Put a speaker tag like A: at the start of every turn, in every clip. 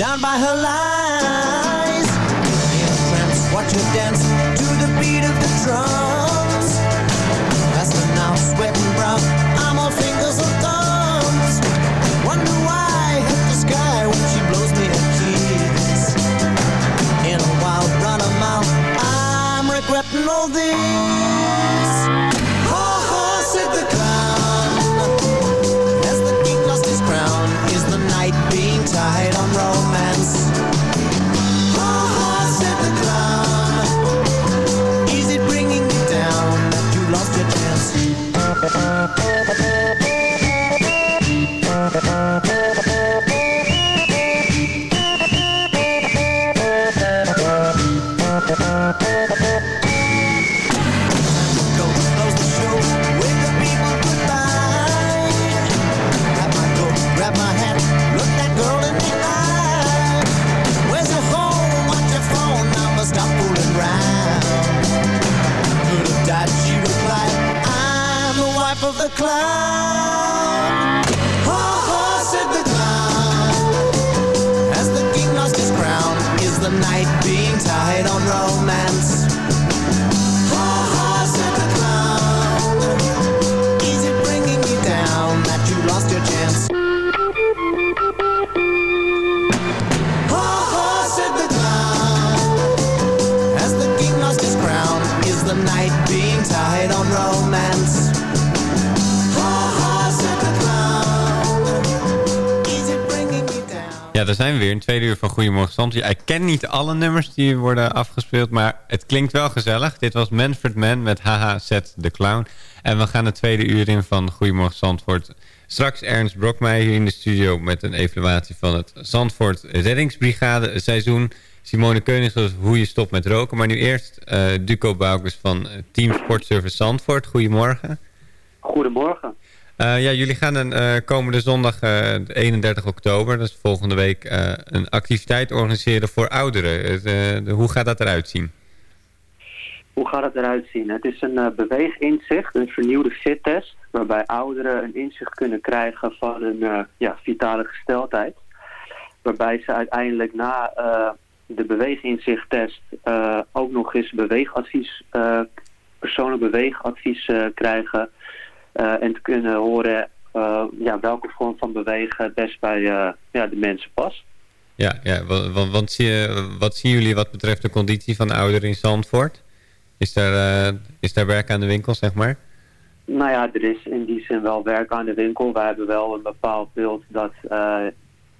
A: Down by her lies. Trance, watch her dance to the beat of the drums. Faster now, sweating brown, I'm all fingers and thumbs. Wonder why I hit the sky when she blows me a kiss. In a wild run of mouth, I'm regretting all this.
B: Zijn we weer. Een tweede uur van Goedemorgen Zandvoort. Ik ken niet alle nummers die worden afgespeeld, maar het klinkt wel gezellig. Dit was Manfred Mann met Haha Zet de Clown. En we gaan het tweede uur in van Goedemorgen Zandvoort. Straks Ernst Brokmeijer hier in de studio met een evaluatie van het Zandvoort Reddingsbrigade seizoen. Simone Keunig hoe je stopt met roken. Maar nu eerst eh, Duco Boukers van eh, Team Sportservice Zandvoort. Goedemorgen.
C: Goedemorgen.
B: Eh, ja, jullie gaan een, eh, komende zondag, eh, 31 oktober, dat is volgende week, een activiteit organiseren voor ouderen. De- hoe gaat dat eruit zien?
C: Hoe gaat het eruit zien? Het is een beweeginzicht, een vernieuwde fittest, waarbij ouderen een inzicht kunnen krijgen van hun ja, vitale gesteldheid. Waarbij ze uiteindelijk na de beweeginzichttest ook nog eens beweegadvies, persoonlijk beweegadvies krijgen. Eh, en te kunnen horen eh, ja, welke vorm van bewegen het best bij eh, ja, de mensen past.
B: Ja, ja wa- wa- want zie je- wat zien jullie wat betreft de conditie van de ouderen in Zandvoort? Is daar, is daar werk aan de winkel, zeg maar?
C: Nou ja, er is in die zin wel werk aan de winkel. Wij hebben wel een bepaald beeld dat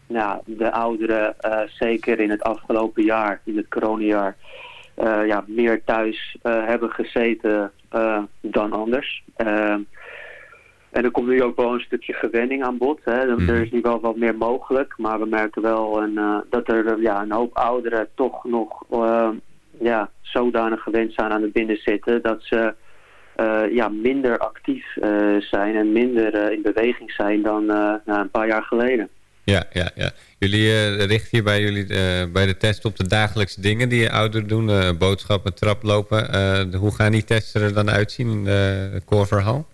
C: nou, de ouderen zeker in het afgelopen jaar, in het coronajaar, ja, meer thuis hebben gezeten dan anders. En er komt nu ook wel een stukje gewenning aan bod. Hè. Er-
B: Mhm.
C: Er is nu wel wat meer mogelijk, maar we merken wel een, eh, dat er eh, ja, een hoop ouderen toch nog eh, ja, zodanig gewend zijn aan het binnenzitten dat ze ja, minder actief zijn en minder in beweging zijn dan nou, een paar jaar geleden.
B: Ja, ja, ja. Jullie richten hier bij, jullie, bij de test op de dagelijkse dingen die je ouderen doen. boodschappen, traplopen. Hoe gaan die testen er dan uitzien in de koorverhal?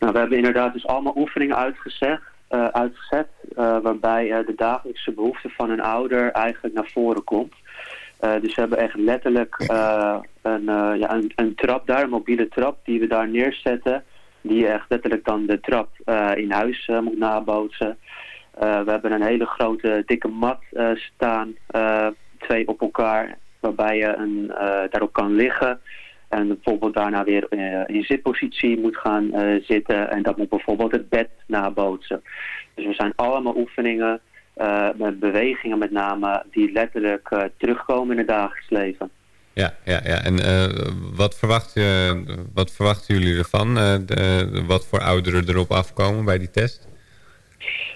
C: Nou, we hebben inderdaad dus allemaal oefeningen uitgezet, eh, uitgezet eh, waarbij eh, de dagelijkse behoefte van een ouder eigenlijk naar voren komt. Dus we hebben echt letterlijk een, ja, een, een trap daar, een mobiele trap, die we daar neerzetten. Die echt letterlijk dan de trap in huis moet nabootsen. We hebben een hele grote dikke mat staan, twee op elkaar, waarbij je een, daarop kan liggen. En bijvoorbeeld daarna weer in zitpositie moet gaan zitten. En dat moet bijvoorbeeld het bed nabootsen. Dus er zijn allemaal oefeningen, met bewegingen met name, die letterlijk terugkomen in het dagelijks leven.
B: Ja, ja, ja. en wat, verwacht, wat verwachten jullie ervan? De, wat voor ouderen erop afkomen bij die test?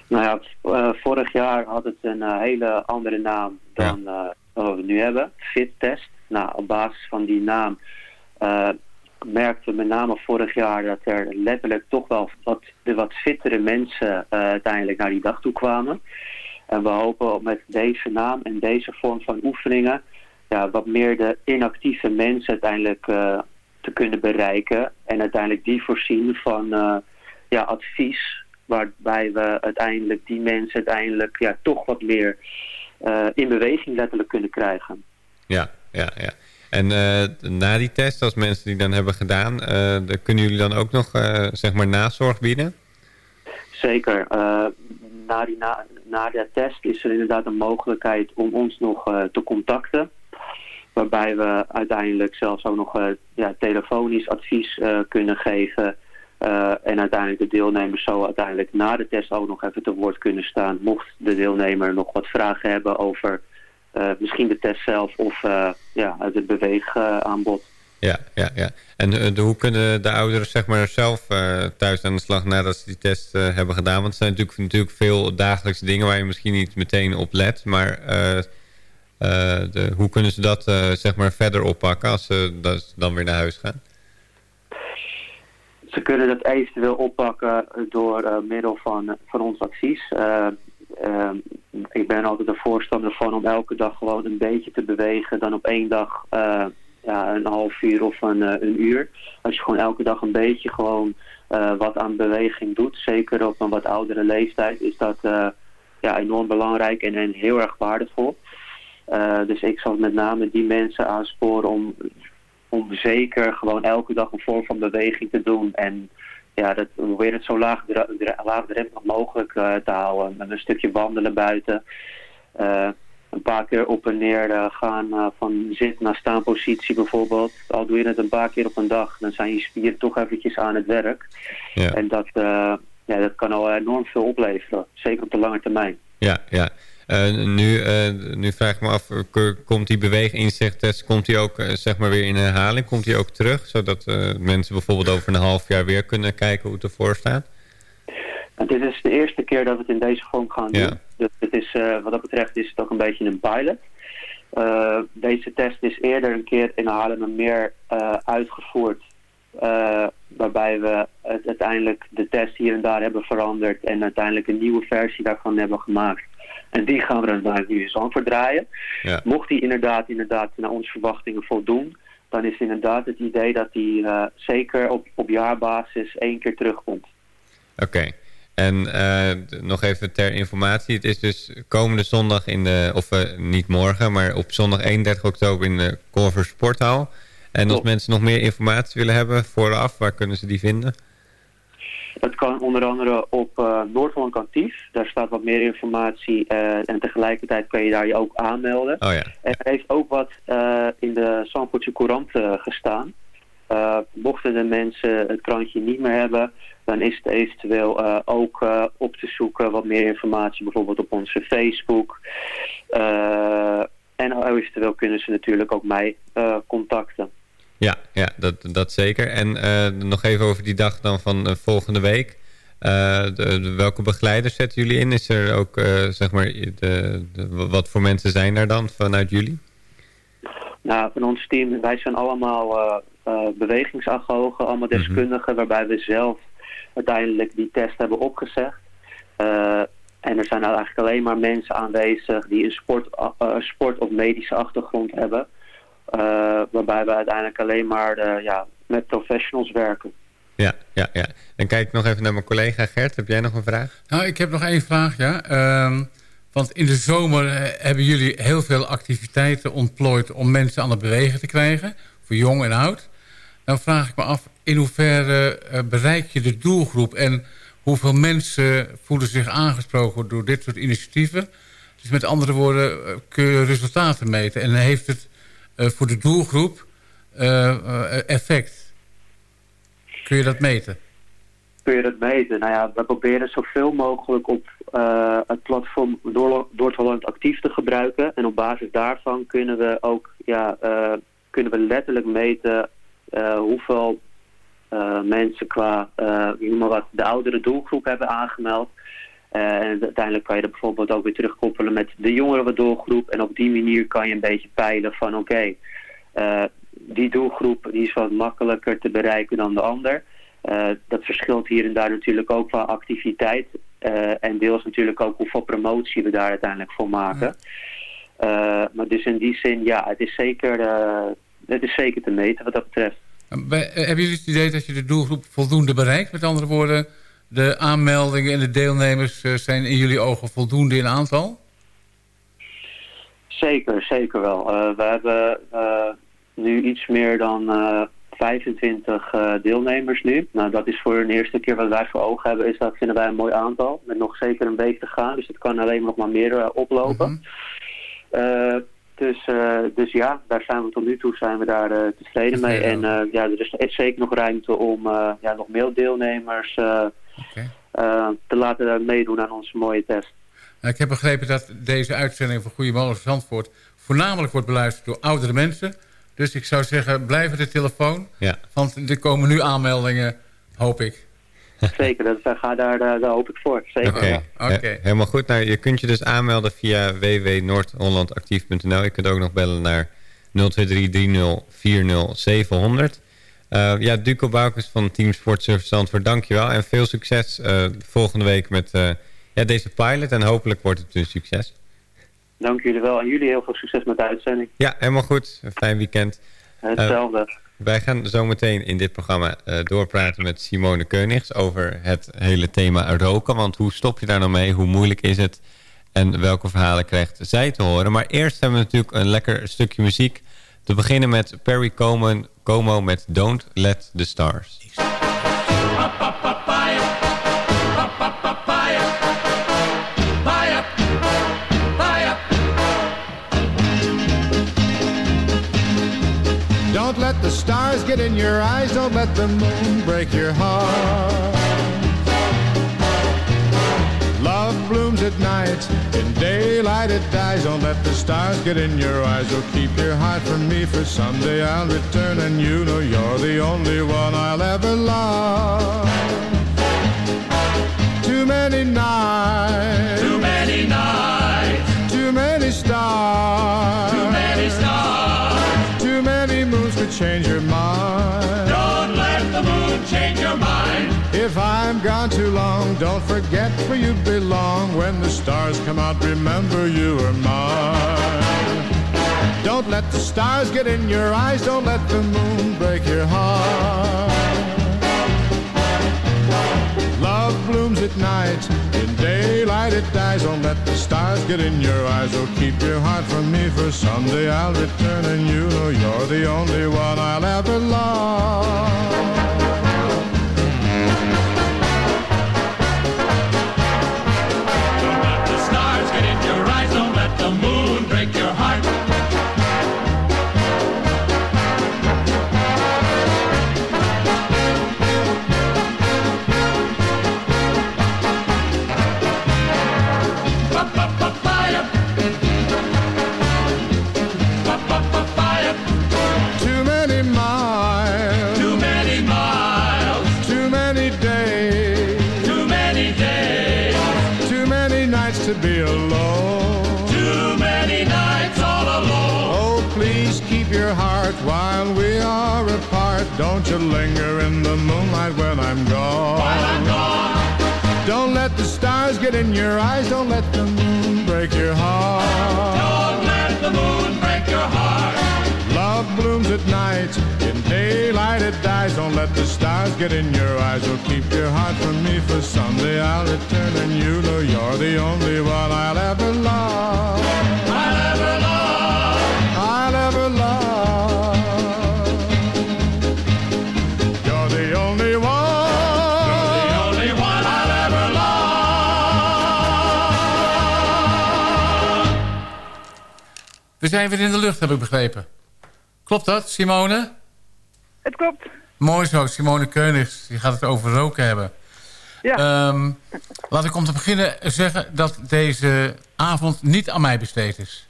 C: Nou ja, uh, vorig jaar had het een uh, hele andere naam dan ja. uh, wat we nu hebben. Fit-test. Nou, op basis van die naam merkten we met name vorig jaar dat er letterlijk toch wel wat, de wat fittere mensen uiteindelijk naar die dag toe kwamen. En we hopen met deze naam en deze vorm van oefeningen ja, wat meer de inactieve mensen uiteindelijk te kunnen bereiken. En uiteindelijk die voorzien van ja, advies waarbij we uiteindelijk die mensen uiteindelijk ja, toch wat meer in beweging letterlijk kunnen krijgen.
B: Ja, ja, ja. En uh, na die test, als mensen die dan hebben gedaan, uh, kunnen jullie dan ook nog zeg maar nazorg bieden?
C: Zeker. na, die, na, na de test is er inderdaad een mogelijkheid om ons nog te contacten. Waarbij we uiteindelijk zelfs ook nog ja, telefonisch advies kunnen geven en uiteindelijk de deelnemers zo uiteindelijk na de test ook nog even te woord kunnen staan. Mocht de deelnemer nog wat vragen hebben over misschien de test zelf of uh, ja, het beweegaanbod.
B: Ja, ja, ja. En de, hoe kunnen de ouderen zeg maar, zelf thuis aan de slag nadat ze die test hebben gedaan? Want het zijn natuurlijk, natuurlijk veel dagelijkse dingen waar je misschien niet meteen op let. Maar de, hoe kunnen ze dat zeg maar verder oppakken als ze dan weer naar huis gaan?
C: Ze kunnen dat eventueel oppakken door uh, middel van, van ons advies. Uh, uh, ik ben altijd een voorstander van om elke dag gewoon een beetje te bewegen. Dan op één dag ja, een half uur of een, een uur. Als je gewoon elke dag een beetje gewoon wat aan beweging doet. Zeker op een wat oudere leeftijd is dat ja, enorm belangrijk en, en heel erg waardevol. dus ik zal met name die mensen aansporen om om zeker gewoon elke dag een vorm van beweging te doen. En ja, dat, probeer het zo laag, laagdrempelig mogelijk uh, te houden. Met een stukje wandelen buiten. Uh, een paar keer op en neer uh, gaan van zit naar staanpositie bijvoorbeeld. Al doe je het een paar keer op een dag, dan zijn je spieren toch eventjes aan het werk. Ja. En dat, ja, dat kan al enorm veel opleveren. Zeker op de lange termijn.
B: Ja, ja. Uh, nu, uh, nu vraag ik me af, komt die beweeginzichttest komt die ook uh, zeg maar weer in herhaling? Komt die ook terug? Zodat mensen bijvoorbeeld over een half jaar weer kunnen kijken hoe het ervoor staat?
C: En dit is de eerste keer dat we het in deze vorm gaan doen. Ja. Dus het is, wat dat betreft is het ook een beetje een pilot. deze test is eerder een keer in Haarlem meer uitgevoerd. waarbij we het, uiteindelijk de test hier en daar hebben veranderd. En uiteindelijk een nieuwe versie daarvan hebben gemaakt. En die gaan we dan nu eens voor draaien. Ja. Mocht die inderdaad, inderdaad naar onze verwachtingen voldoen, dan is inderdaad het idee dat die uh, zeker op, op jaarbasis één keer terugkomt.
B: Oké. En uh, nog even ter informatie. Het is dus komende zondag in de, of uh, niet morgen, maar op zondag 31 oktober in de Corver Sporthal. En als mensen nog meer informatie willen hebben vooraf, waar kunnen ze die vinden?
C: Dat kan onder andere op uh, Noord-Holland Kantief. Daar staat wat meer informatie uh, en tegelijkertijd kan je daar je ook aanmelden.
B: Oh ja.
C: En er heeft ook wat uh, in de Zandvoortse Courant gestaan. mochten de mensen het krantje niet meer hebben, dan is het eventueel ook op te zoeken wat meer informatie bijvoorbeeld op onze Facebook. en eventueel kunnen ze natuurlijk ook mij contacten.
B: Ja, ja dat, dat zeker. En uh, nog even over die dag dan van uh, volgende week. Uh, de, de, welke begeleiders zetten jullie in? Is er ook, zeg maar, de, wat voor mensen zijn er dan vanuit jullie?
C: Nou, van ons team, wij zijn allemaal bewegingsagogen, allemaal mhm. deskundigen, waarbij we zelf uiteindelijk die test hebben opgezegd. en er zijn nou eigenlijk alleen maar mensen aanwezig die een sport, sport of medische achtergrond hebben. Uh, waarbij we uiteindelijk alleen maar uh, ja, met professionals werken.
B: Ja, ja, ja. Dan kijk ik nog even naar mijn collega Gert. Heb jij nog een vraag?
D: Nou, ik heb nog één vraag, ja. Um, want in de zomer eh, hebben jullie heel veel activiteiten ontplooid... om mensen aan het bewegen te krijgen, voor jong en oud. Dan vraag ik me af, in hoeverre uh, bereik je de doelgroep... en hoeveel mensen voelen zich aangesproken door dit soort initiatieven? Dus met andere woorden, kun je resultaten meten. En heeft het voor de doelgroep eh, eh, effect? Kun je dat meten?
C: Kun je dat meten? Nou ja, we proberen zoveel mogelijk op eh, het platform Door- Noord-Holland actief te gebruiken. En op basis daarvan kunnen we ook ja, eh, kunnen we letterlijk meten eh, hoeveel eh, mensen qua eh, wat, de oudere doelgroep hebben aangemeld. Eh, en uiteindelijk kan je dat bijvoorbeeld ook weer terugkoppelen met de jongere doelgroep. En op die manier kan je een beetje peilen van oké, eh, die doelgroep die is wat makkelijker te bereiken dan de ander. Eh, dat verschilt hier en daar natuurlijk ook qua activiteit. en deels natuurlijk ook hoeveel promotie we daar uiteindelijk voor maken. Maar dus in die zin, ja, het is zeker, het is zeker te meten wat dat betreft.
D: Bij- hebben jullie het idee dat je de doelgroep voldoende bereikt? Met andere woorden, de aanmeldingen en de deelnemers eh, zijn in jullie ogen voldoende in aantal?
C: Zeker, zeker wel. Eh, we hebben eh, nu iets meer dan eh, 25 eh, deelnemers nu. Nou, dat is voor een eerste keer wat wij voor ogen hebben, is dat vinden wij een mooi aantal. Met nog zeker een week te gaan, dus het kan alleen nog maar meer oplopen.
D: Mhm.
C: Dus, dus ja, daar zijn we tot nu toe zijn we daar tevreden mee. En ja, er is zeker nog ruimte om ja, nog meer deelnemers eh,
D: Oké.
C: eh, te laten meedoen aan onze mooie test.
D: Nou, ik heb begrepen dat deze uitzending van Goedemorgen Zandvoort... voornamelijk wordt beluisterd door oudere mensen. Dus ik zou zeggen, blijf de telefoon.
B: Ja.
D: Want er komen nu aanmeldingen, hoop ik.
C: Zeker, dat, daar, ga- daar, daar, daar hoop ik voor. Zeker.
B: Oké,
C: ja.
D: Oké.
B: He- helemaal goed. Nou, je kunt je dus aanmelden via www.noordhollandactief.nl. Je kunt ook nog bellen naar 02330400700. Eh ja, Duco Boukes van Team Sportservice Zandvoort, dankjewel. En veel succes eh, volgende week met eh, ja, deze pilot. En hopelijk wordt het een succes.
C: Dank jullie wel. En jullie heel veel succes met de uitzending.
B: Ja, helemaal goed. Een fijn weekend.
C: Hetzelfde.
B: Wij gaan zometeen in dit programma doorpraten met Simone Keunigs over het hele thema roken. Want hoe stop je daar nou mee? Hoe moeilijk is het? En welke verhalen krijgt zij te horen? Maar eerst hebben we natuurlijk een lekker stukje muziek. Te beginnen met Perry Como, Como met Don't Let the Stars.
E: Don't let the stars get in your eyes. Don't let the moon break your heart. At night. In daylight it dies. Don't let the stars get in your eyes. Oh, keep your heart from me. For someday I'll return and you know you're the only one I'll ever love. Too many nights. If I'm gone too long, don't forget where you belong. When the stars come out, remember you are mine. Don't let the stars get in your eyes. Don't let the moon break your heart. Love blooms at night. In daylight it dies. Don't let the stars get in your eyes. Oh, keep your heart from me. For someday I'll return and you know you're the only one I'll ever love.
F: Heart
E: while we are apart. Don't you linger in the moonlight when I'm gone.
F: While I'm gone,
E: Don't let the stars get in your eyes. Don't let the moon break your heart.
F: don't let the moon break your heart.
E: Love blooms at night. In daylight it dies. Don't let the stars get in your eyes. Oh, keep your heart from me for someday I'll return and you know you're the only one I'll ever love.
F: I'll ever love.
D: We zijn weer in de lucht, heb ik begrepen. Klopt dat, Simone?
G: het klopt.
D: Mooi zo, Simone Keunigs. Die gaat het over roken hebben.
G: Ja.
D: Ehm, laat ik om te beginnen zeggen dat deze avond niet aan mij besteed is.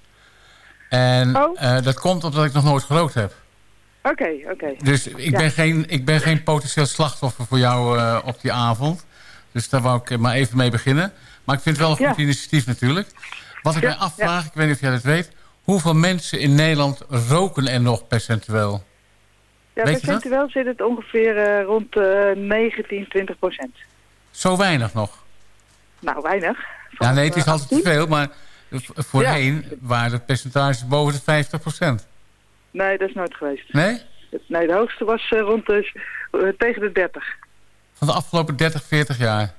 D: En
G: Oh.
D: eh, dat komt omdat ik nog nooit gerookt heb.
G: Oké, oké.
D: Dus ik,
G: Ja.
D: ben geen, ik ben geen potentieel slachtoffer voor jou eh, op die avond. Dus daar wou ik maar even mee beginnen. Maar ik vind het wel een goed
G: Ja.
D: initiatief natuurlijk. Wat ik mij afvraag, ik weet niet of jij dat weet... hoeveel mensen in Nederland roken er nog percentueel?
G: Ja, percentueel zit het ongeveer eh, rond eh 19, 20 procent.
D: Zo weinig nog.
G: Nou, weinig.
D: Ja, nee, het is
G: eh,
D: altijd te
G: 18?
D: veel, maar v- voorheen waren de percentages boven de 50%
G: Nee, dat is nooit geweest.
D: Nee?
G: Nee, de hoogste was eh, rond de, eh, tegen de 30.
D: Van de afgelopen 30, 40 jaar.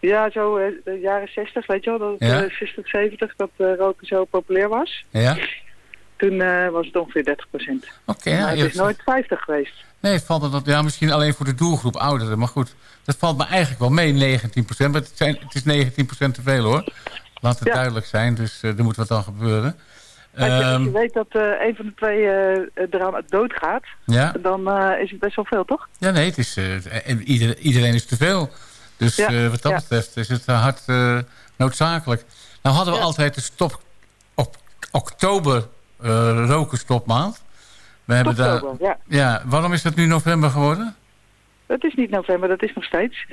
G: Ja, zo eh, de jaren 60, weet je wel, dat
D: Ja.
G: eh, 60, 70, dat eh, roken zo populair was.
D: Ja?
G: Toen eh, was het ongeveer 30 procent.
D: Oké, ja,
G: het is nooit 50 geweest.
D: Nee, het valt dat, ja, misschien alleen voor de doelgroep ouderen. Maar goed, dat valt me eigenlijk wel mee, 19% Maar het, zijn, het is 19% te veel hoor. Laat het
G: Ja.
D: duidelijk zijn, dus eh, er moet wat dan gebeuren.
G: Als je, als je
D: Ehm,
G: weet dat eh, een van de twee eh eraan doodgaat,
D: ja?
G: dan eh, is het best wel veel, toch?
D: ja, nee, het is, eh, en ieder, iedereen is te veel. Dus
G: Ja,
D: eh, wat dat betreft is het eh, hard eh, noodzakelijk. Nou hadden we altijd de stop op oktober roken stopmaand. We hebben daar,
G: ja.
D: ja, waarom is dat nu november geworden?
G: Het is niet november, dat is nog steeds.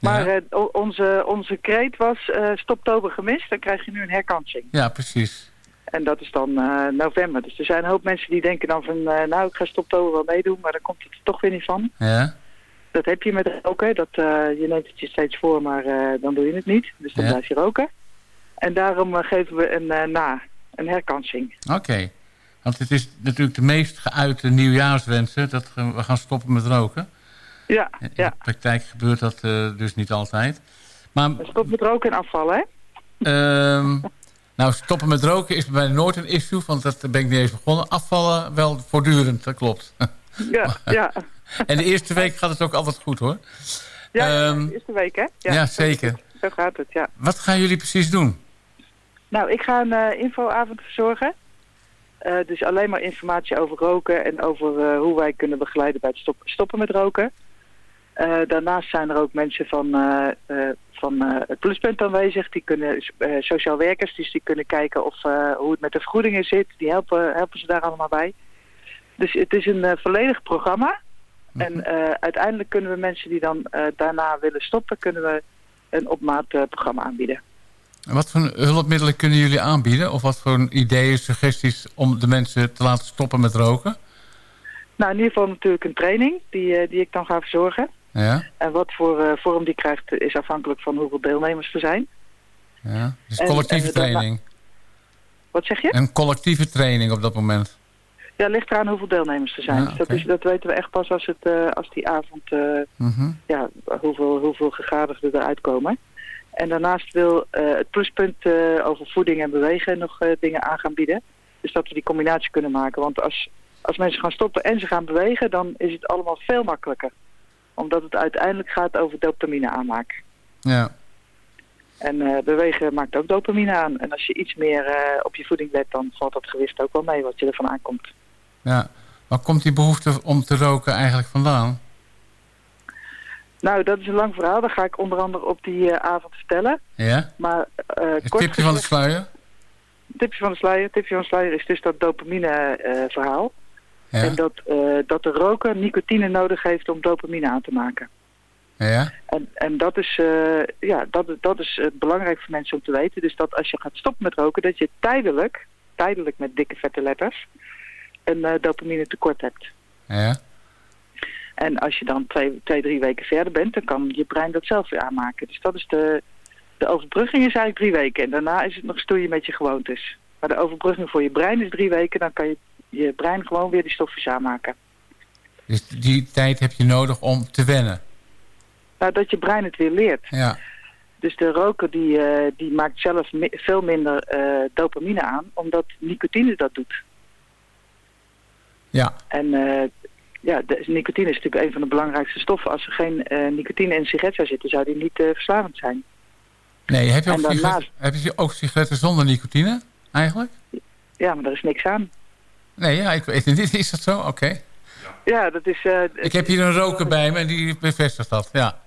G: Maar
D: Ja.
G: onze, onze kreet was eh stoptober gemist, dan krijg je nu een herkansing.
D: Ja, precies.
G: En dat is dan november. Dus er zijn een hoop mensen die denken dan van, nou ik ga stoptober wel meedoen, maar dan komt het er toch weer niet van.
D: Ja,
G: Dat heb je met roken, dat, eh, je neemt het je steeds voor, maar eh, dan doe je het niet. Dus dan
D: Ja.
G: blijf je roken. En daarom eh, geven we een na, een herkansing.
D: oké. Want het is natuurlijk de meest geuite nieuwjaarswensen... dat we gaan stoppen met roken.
G: Ja,
D: In
G: ja.
D: de praktijk gebeurt dat dus niet altijd. Maar
G: Stop met roken en afvallen, hè?
D: ehm, nou, stoppen met roken is bij mij nooit een issue... want dat ben ik niet eens begonnen. Afvallen wel voortdurend, dat klopt.
G: Ja, ja.
D: En de eerste week gaat het ook altijd goed, hoor.
G: Ja,
D: Ehm,
G: de eerste week, hè?
D: ja,
G: is
D: zeker.
G: Zo gaat het, ja.
D: Wat gaan jullie precies doen?
G: Nou, ik ga een eh, infoavond verzorgen. Eh, dus alleen maar informatie over roken en over eh, hoe wij kunnen begeleiden bij het stop- stoppen met roken. Daarnaast zijn er ook mensen van, van het pluspunt aanwezig. Die kunnen, sociaal werkers, dus die kunnen kijken of, hoe het met de vergoedingen zit. Die helpen, helpen ze daar allemaal bij. Dus het is een volledig programma. En eh, uiteindelijk kunnen we mensen die dan eh, daarna willen stoppen, kunnen we een op maat programma aanbieden.
D: En Wat voor hulpmiddelen kunnen jullie aanbieden? Of wat voor ideeën, suggesties om de mensen te laten stoppen met roken?
G: Nou, in ieder geval natuurlijk een training die, eh, die ik dan ga verzorgen.
D: Ja,
G: En wat voor vorm die krijgt is afhankelijk van hoeveel deelnemers er zijn.
D: ja. Dus collectieve
G: en
D: training.
G: Wat zeg je?
D: Een collectieve training op dat moment.
G: Ja, ligt eraan hoeveel deelnemers er zijn.
D: Ja,
G: Dus dat,
D: oké.
G: is, dat weten we echt pas als, het, eh, als die avond, eh,
D: Mhm.
G: ja, hoeveel, hoeveel gegadigden eruit komen. En daarnaast wil eh, het pluspunt over voeding en bewegen nog dingen aan gaan bieden. Dus dat we die combinatie kunnen maken. Want als, als mensen gaan stoppen en ze gaan bewegen, dan is het allemaal veel makkelijker. Omdat het uiteindelijk gaat over dopamine aanmaak.
D: Ja.
G: En bewegen maakt ook dopamine aan. En als je iets meer op je voeding let, dan valt dat gewicht ook wel mee wat je ervan aankomt.
D: Ja. Waar komt die behoefte om te roken eigenlijk vandaan?
G: Nou, dat is een lang verhaal. Dat ga ik onder andere op die eh, avond vertellen.
D: Ja?
G: Maar eh
D: Het
G: kort
D: tipje van de sluier?
G: tipje van de sluier. Tipje van de sluier is dus dat dopamine eh, verhaal.
D: Ja.
G: En dat, dat de roker nicotine nodig heeft om dopamine aan te maken.
D: Ja?
G: En, en dat, is, ja, dat, dat is belangrijk voor mensen om te weten. Dus dat als je gaat stoppen met roken, dat je tijdelijk, tijdelijk met dikke vette letters, een eh, dopamine tekort hebt.
D: Ja?
G: En als je dan twee, twee, drie weken verder bent, dan kan je brein dat zelf weer aanmaken. Dus dat is de, de overbrugging is eigenlijk drie weken. En daarna is het nog stoeien met je gewoontes. Maar de overbrugging voor je brein is drie weken. Dan kan je je brein gewoon weer die stofjes aanmaken.
D: Dus die tijd heb je nodig om te wennen.
G: Nou, dat je brein het weer leert.
D: Ja.
G: Dus de roker die, eh, die maakt zelf mi- veel minder eh, dopamine aan, omdat nicotine dat doet.
D: Ja.
G: En eh, ja, de, nicotine is natuurlijk een van de belangrijkste stoffen. Als er geen eh, nicotine in een sigaret zou zitten, zou die niet eh, verslavend zijn.
D: Nee, heb je, ook
G: daarnaast-
D: sigaretten, heb je ook sigaretten zonder nicotine eigenlijk?
G: Ja, maar er is niks aan.
D: Nee, ja, ik weet het niet. Is dat zo? Oké.
G: Ja, dat is...
D: Ik heb hier een roker bij me en die bevestigt dat. Ja.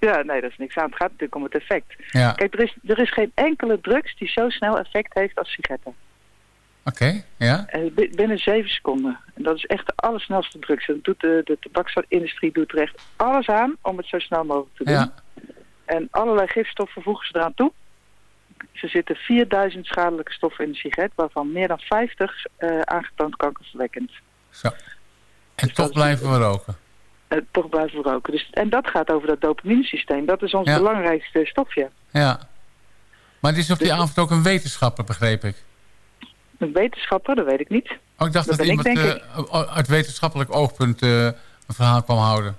G: Ja, nee, dat is niks aan. Het gaat natuurlijk om het effect.
D: Ja.
G: Kijk, er is, er is geen enkele drugs die zo snel effect heeft als sigaretten.
D: Oké, ja.
G: Bi- binnen zeven seconden. En dat is echt de allersnelste drugs. En dat doet de, de tabaksindustrie doet er echt alles aan om het zo snel mogelijk te doen.
D: Ja.
G: En allerlei gifstoffen voegen ze eraan toe. Ze zitten 4000 schadelijke stoffen in een sigaret, waarvan meer dan 50 eh, aangetoond kankerverwekkend.
D: Zo. En toch blijven we roken.
G: Eh, toch blijven we roken. Dus, en dat gaat over dat dopaminesysteem. Dat is ons
D: Ja.
G: belangrijkste stofje.
D: Ja. Maar het is op die
G: Dus-
D: avond ook een wetenschapper, begreep ik.
G: Een wetenschapper, dat weet ik niet.
D: Oh, ik dacht
G: Dat ik,
D: iemand
G: denk
D: eh, uit wetenschappelijk oogpunt eh, een verhaal kwam houden.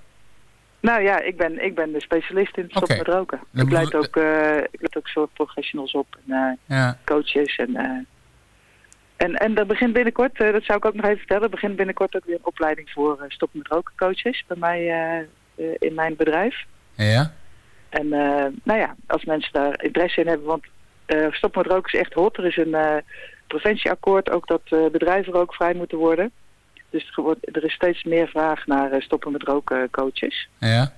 G: Nou ja, ik ben, ik ben de specialist in
D: Oké.
G: met roken.
D: Dan
G: Ik leid ook, eh ik leid ook zorgprofessionals op. En, eh,
D: Ja.
G: coaches en... eh, en, en er begint binnenkort, eh, dat zou ik ook nog even vertellen, er begint binnenkort ook weer een opleiding voor eh, stoppen met roken coaches bij mij eh, eh, in mijn bedrijf.
D: Ja.
G: En eh, nou ja, als mensen daar interesse in hebben, want eh stoppen met roken is echt hot. Er is een eh, preventieakkoord, ook dat eh, bedrijven rookvrij moeten worden. Dus er, wordt, er is steeds meer vraag naar eh, stoppen met roken coaches.
D: Ja.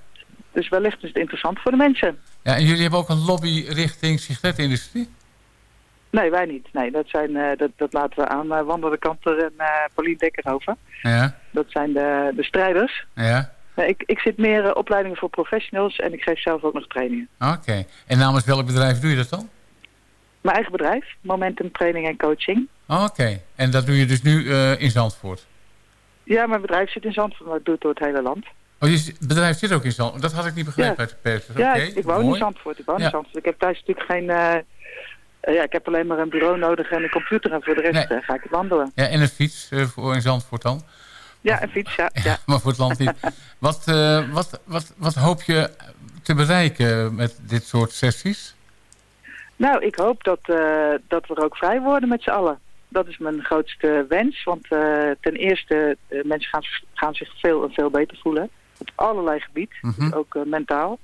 G: Dus wellicht is het interessant voor de mensen.
D: Ja, en jullie hebben ook een lobby richting sigarettenindustrie?
G: Nee, wij niet. Nee, dat, zijn, eh, dat, dat laten we aan uh, de Kanter en uh, Dekker over.
D: Ja.
G: Dat zijn de, de strijders.
D: Ja.
G: Nee, ik, ik zit meer opleidingen voor professionals en ik geef zelf ook nog trainingen.
D: Oké. En namens welk bedrijf doe je dat dan?
G: Mijn eigen bedrijf, Momentum Training en Coaching.
D: Oké. En dat doe je dus nu uh, in Zandvoort?
G: Ja, mijn bedrijf zit in Zandvoort, maar ik doe het door het hele land.
D: Oh, je bedrijf zit ook in Zandvoort? Dat had ik niet begrepen
G: ja.
D: uit de pers.
G: Ja,
D: okay,
G: ik, ik woon
D: mooi.
G: in Zandvoort. Ik woon
D: ja.
G: in Zandvoort. Ik heb thuis natuurlijk geen... Uh, ja, ik heb alleen maar een bureau nodig en een computer en voor de rest nee. uh, ga ik wandelen.
D: Ja, en een fiets voor in Zandvoort dan?
G: Ja, een fiets, ja. ja.
D: maar voor het land niet. wat, wat, wat, wat hoop je te bereiken met dit soort sessies?
G: Nou, ik hoop dat, uh, dat we ook vrij worden met z'n allen. Dat is mijn grootste wens. Want uh, ten eerste, mensen gaan, gaan zich veel en veel beter voelen. Op allerlei gebieden, mm -hmm. ook mentaal.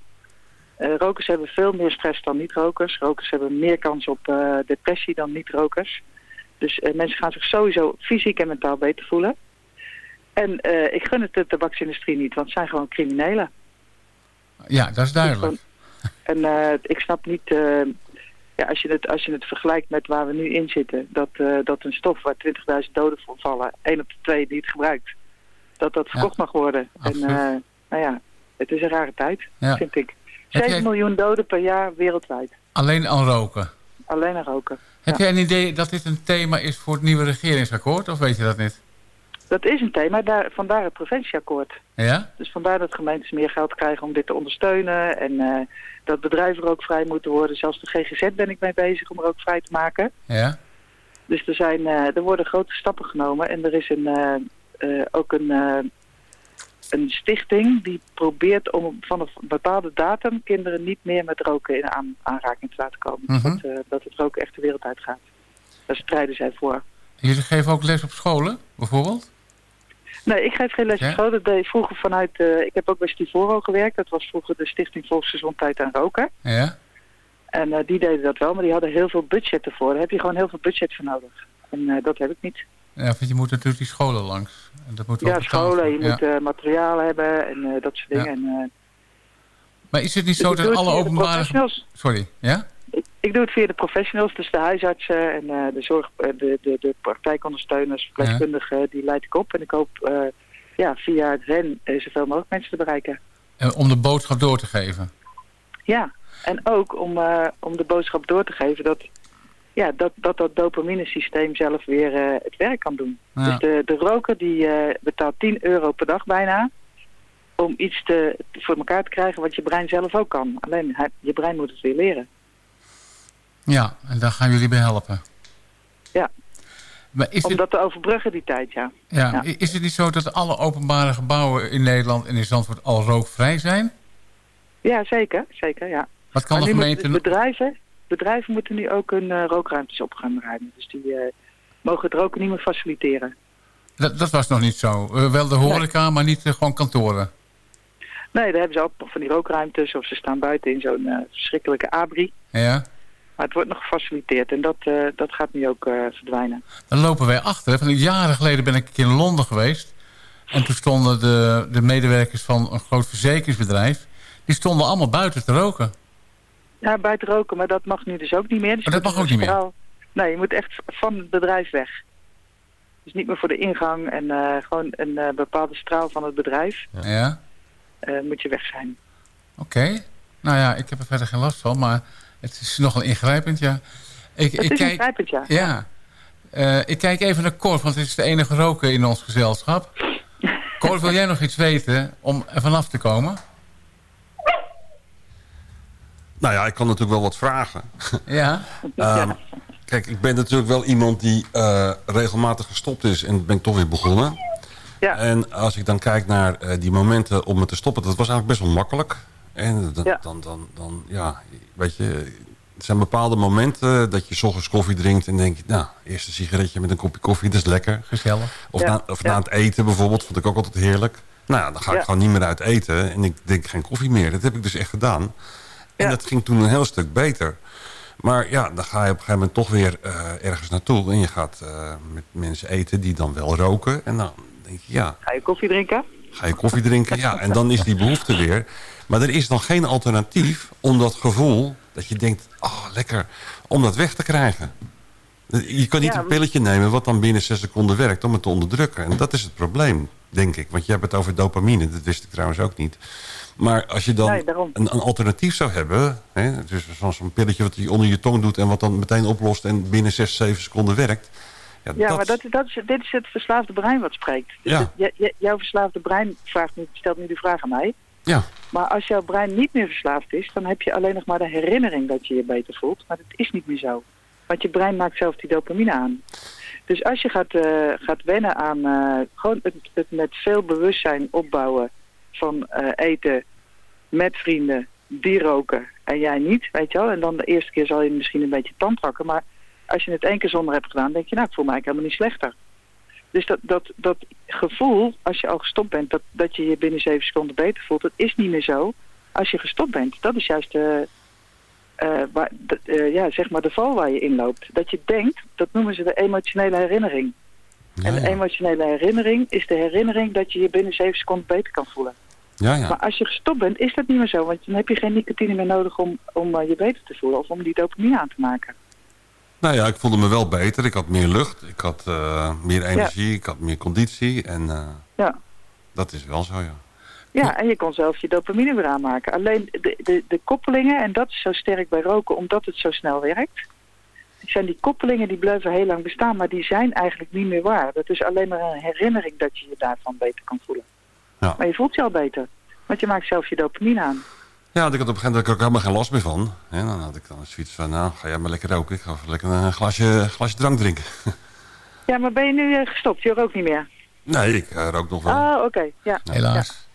G: Rokers hebben veel meer stress dan niet-rokers. Rokers hebben meer kans op depressie dan niet-rokers. Dus mensen gaan zich sowieso fysiek en mentaal beter voelen. En ik gun het de tabaksindustrie niet, want het zijn gewoon criminelen.
D: Ja, dat is duidelijk.
G: En ik snap niet, ja, als, je het, als je het vergelijkt met waar we nu in zitten... dat, dat een stof waar 20.000 doden voor vallen, één op de twee die het gebruikt... dat dat verkocht ja, mag worden.
D: Absoluut.
G: En nou ja, het is een rare tijd,
D: ja.
G: vind ik. 7 jij... miljoen doden per jaar wereldwijd.
D: Alleen aan roken?
G: Alleen aan roken.
D: Heb jij een idee dat dit een thema is voor het nieuwe regeringsakkoord? Of weet je dat niet?
G: Dat is een thema, daar, vandaar het preventieakkoord.
D: Ja?
G: Dus vandaar dat gemeentes meer geld krijgen om dit te ondersteunen. En uh, dat bedrijven ook vrij moeten worden. Zelfs de GGZ ben ik mee bezig om er ook vrij te maken.
D: Ja?
G: Dus er, zijn, uh, er worden grote stappen genomen. En er is een, uh, ook een een stichting die probeert om vanaf een bepaalde datum kinderen niet meer met roken in aan, aanraking te laten komen.
D: Mhm.
G: Mm -hmm. dat, uh, dat het roken echt de wereld uitgaat. Daar strijden zij voor.
D: Jullie geven ook les op scholen, bijvoorbeeld?
G: Nee, ik geef geen les
D: Ja?
G: school. Dat deed ik vroeger vanuit... Uh, ik heb ook bij Stivoro gewerkt. Dat was vroeger de Stichting Volksgezondheid en Roken.
D: Ja?
G: En uh, die deden dat wel, maar die hadden heel veel budget ervoor. Daar heb je gewoon heel veel budget voor nodig. En uh, dat heb ik niet.
D: Ja, want je moet natuurlijk die scholen langs. En dat moet
G: ja, scholen. Je
D: ja.
G: moet materiaal hebben en dat soort dingen. Ja. En,
D: maar is het niet dus zo dat alle openbare... Sorry, ja?
G: Ik, doe het via de professionals, dus de huisartsen en uh, de, zorg, de, de, de praktijkondersteuners, verpleegkundigen, ja. die leid ik op. En ik hoop ja, via hen zoveel mogelijk mensen te bereiken.
D: om de boodschap door te geven?
G: Ja, en ook om, om de boodschap door te geven dat ja, dat, dat dat dopamine-systeem zelf weer uh, het werk kan doen.
D: Ja.
G: Dus de, de roker die uh, betaalt 10 euro per dag bijna om iets te, voor elkaar te krijgen wat je brein zelf ook kan. Alleen je brein moet het weer leren.
D: Ja, en daar gaan jullie bij helpen.
G: Ja,
D: maar is
G: om
D: het...
G: dat te overbruggen die tijd, ja.
D: ja. ja. Is het niet zo dat alle openbare gebouwen in Nederland en in Zandvoort al rookvrij zijn?
G: Ja, zeker. zeker ja.
D: Wat kan
G: maar
D: de gemeente...
G: Bedrijven, bedrijven moeten nu ook hun uh, rookruimtes op gaan ruimen. Dus die uh, mogen het roken niet meer faciliteren.
D: Dat, dat was nog niet zo. Uh, wel de horeca, nee. maar niet gewoon kantoren.
G: Nee, daar hebben ze ook van die rookruimtes. Of ze staan buiten in zo'n verschrikkelijke abri.
D: Ja.
G: Maar het wordt nog gefaciliteerd. En dat, dat gaat nu ook verdwijnen.
D: Dan lopen wij achter. Van jaren geleden ben ik in Londen geweest. En toen stonden de, de medewerkers van een groot verzekeringsbedrijf... die stonden allemaal buiten te roken.
G: Ja, buiten roken, maar dat mag nu dus ook niet meer. Dus
D: Maar dat mag ook niet meer?
G: Nee, je moet echt van het bedrijf weg. Dus niet meer voor de ingang en eh, gewoon een eh, bepaalde straal van het bedrijf
D: Ja,
G: eh, moet je weg zijn.
D: oké. Nou ja, ik heb er verder geen last van, maar het is nogal ingrijpend, ja. Ik,
G: Het
D: ik
G: is
D: kijk,
G: ingrijpend, ja.
D: Ja. Eh, ik kijk even naar Cor, want het is de enige roker in ons gezelschap. Cor, wil jij nog iets weten om er vanaf te komen?
H: Nou ja, ik kan natuurlijk wel wat vragen.
D: Ja.
H: Ehm, Kijk, ik ben natuurlijk wel iemand die eh, regelmatig gestopt is en ben ik toch weer begonnen.
G: Ja.
H: En als ik dan kijk naar eh, die momenten om me te stoppen, dat was eigenlijk best wel makkelijk. En dan,
G: Ja.
H: dan, dan, dan, ja, weet je, er zijn bepaalde momenten dat je 's ochtends koffie drinkt en denk je, nou, eerst een sigaretje met een kopje koffie, dat is lekker.
D: Gezellig.
H: Of,
G: Ja,
H: na, of
G: ja.
H: na het eten bijvoorbeeld, vond ik ook altijd heerlijk. Nou ja, dan ga ik gewoon niet meer uit eten en ik drink geen koffie meer. Dat heb ik dus echt gedaan. En
G: Ja.
H: dat ging toen een heel stuk beter. Maar ja, dan ga je op een gegeven moment toch weer eh, ergens naartoe. En je gaat eh, met mensen eten die dan wel roken. En dan denk je, ja,
G: Ga je koffie drinken?
H: ga je koffie drinken? Ja, en dan is die behoefte weer. Maar er is dan geen alternatief om dat gevoel dat je denkt, oh lekker, om dat weg te krijgen. Je kan niet
G: Ja,
H: een pilletje nemen wat dan binnen zes seconden werkt om het te onderdrukken. En dat is het probleem, denk ik. Want je hebt het over dopamine, dat wist ik trouwens ook niet. Maar als je dan
G: Nee,
H: een, een alternatief zou hebben... Hè, dus zoals zo'n pilletje wat je onder je tong doet... en wat dan meteen oplost en binnen 6, 7 seconden werkt... Ja,
G: Ja,
H: dat,
G: maar dat, dat is, dit is het verslaafde brein wat spreekt. Dus
H: Ja.
G: het- jouw verslaafde brein vraagt nu, stelt nu de vraag aan mij.
H: Ja,
G: Maar als jouw brein niet meer verslaafd is, dan heb je alleen nog maar de herinnering dat je je beter voelt. Maar dat is niet meer zo. Want je brein maakt zelf die dopamine aan. Dus als je gaat, eh, gaat wennen aan eh, gewoon het, het met veel bewustzijn opbouwen van eh, eten met vrienden, die roken en jij niet, weet je wel. En dan de eerste keer zal je misschien een beetje tand pakken. Maar als je het één keer zonder hebt gedaan, denk je, nou, ik voel mij eigenlijk helemaal niet slechter. Dus dat, dat, dat gevoel, als je al gestopt bent, dat, dat je je binnen zeven seconden beter voelt, dat is niet meer zo als je gestopt bent. Dat is juist de, eh, waar, de- eh, ja, zeg maar de val waar je in loopt. Dat je denkt, dat noemen ze de emotionele herinnering. en de
H: ja,
G: emotionele herinnering is de herinnering dat je je binnen zeven seconden beter kan voelen.
H: ja, ja.
G: Maar als je gestopt bent, is dat niet meer zo. Want dan heb je geen nicotine meer nodig om, om eh, je beter te voelen of om die dopamine aan te maken.
H: Nou ja, ik voelde me wel beter. Ik had meer lucht, ik had eh, meer energie, ik had meer conditie. En eh,
G: Ja.
H: dat is wel zo, ja.
G: Ja, en je kon zelf je dopamine weer aanmaken. Alleen de, de, de koppelingen, en dat is zo sterk bij roken omdat het zo snel werkt. Zijn die koppelingen die blijven heel lang bestaan, maar die zijn eigenlijk niet meer waar. Dat is alleen maar een herinnering dat je je daarvan beter kan voelen.
H: Ja.
G: Maar je voelt je al beter, want je maakt zelf je dopamine aan.
H: Ja, want ik had op een gegeven moment ook helemaal geen last meer van. En dan had ik dan zoiets van, nou, ga jij maar lekker roken. Ik ga even lekker een glasje, glasje drank drinken.
G: Ja, maar ben je nu eh, gestopt? Je rookt niet meer?
H: Nee, ik eh, rook nog wel.
G: Ah, oké. Ja.
D: Helaas.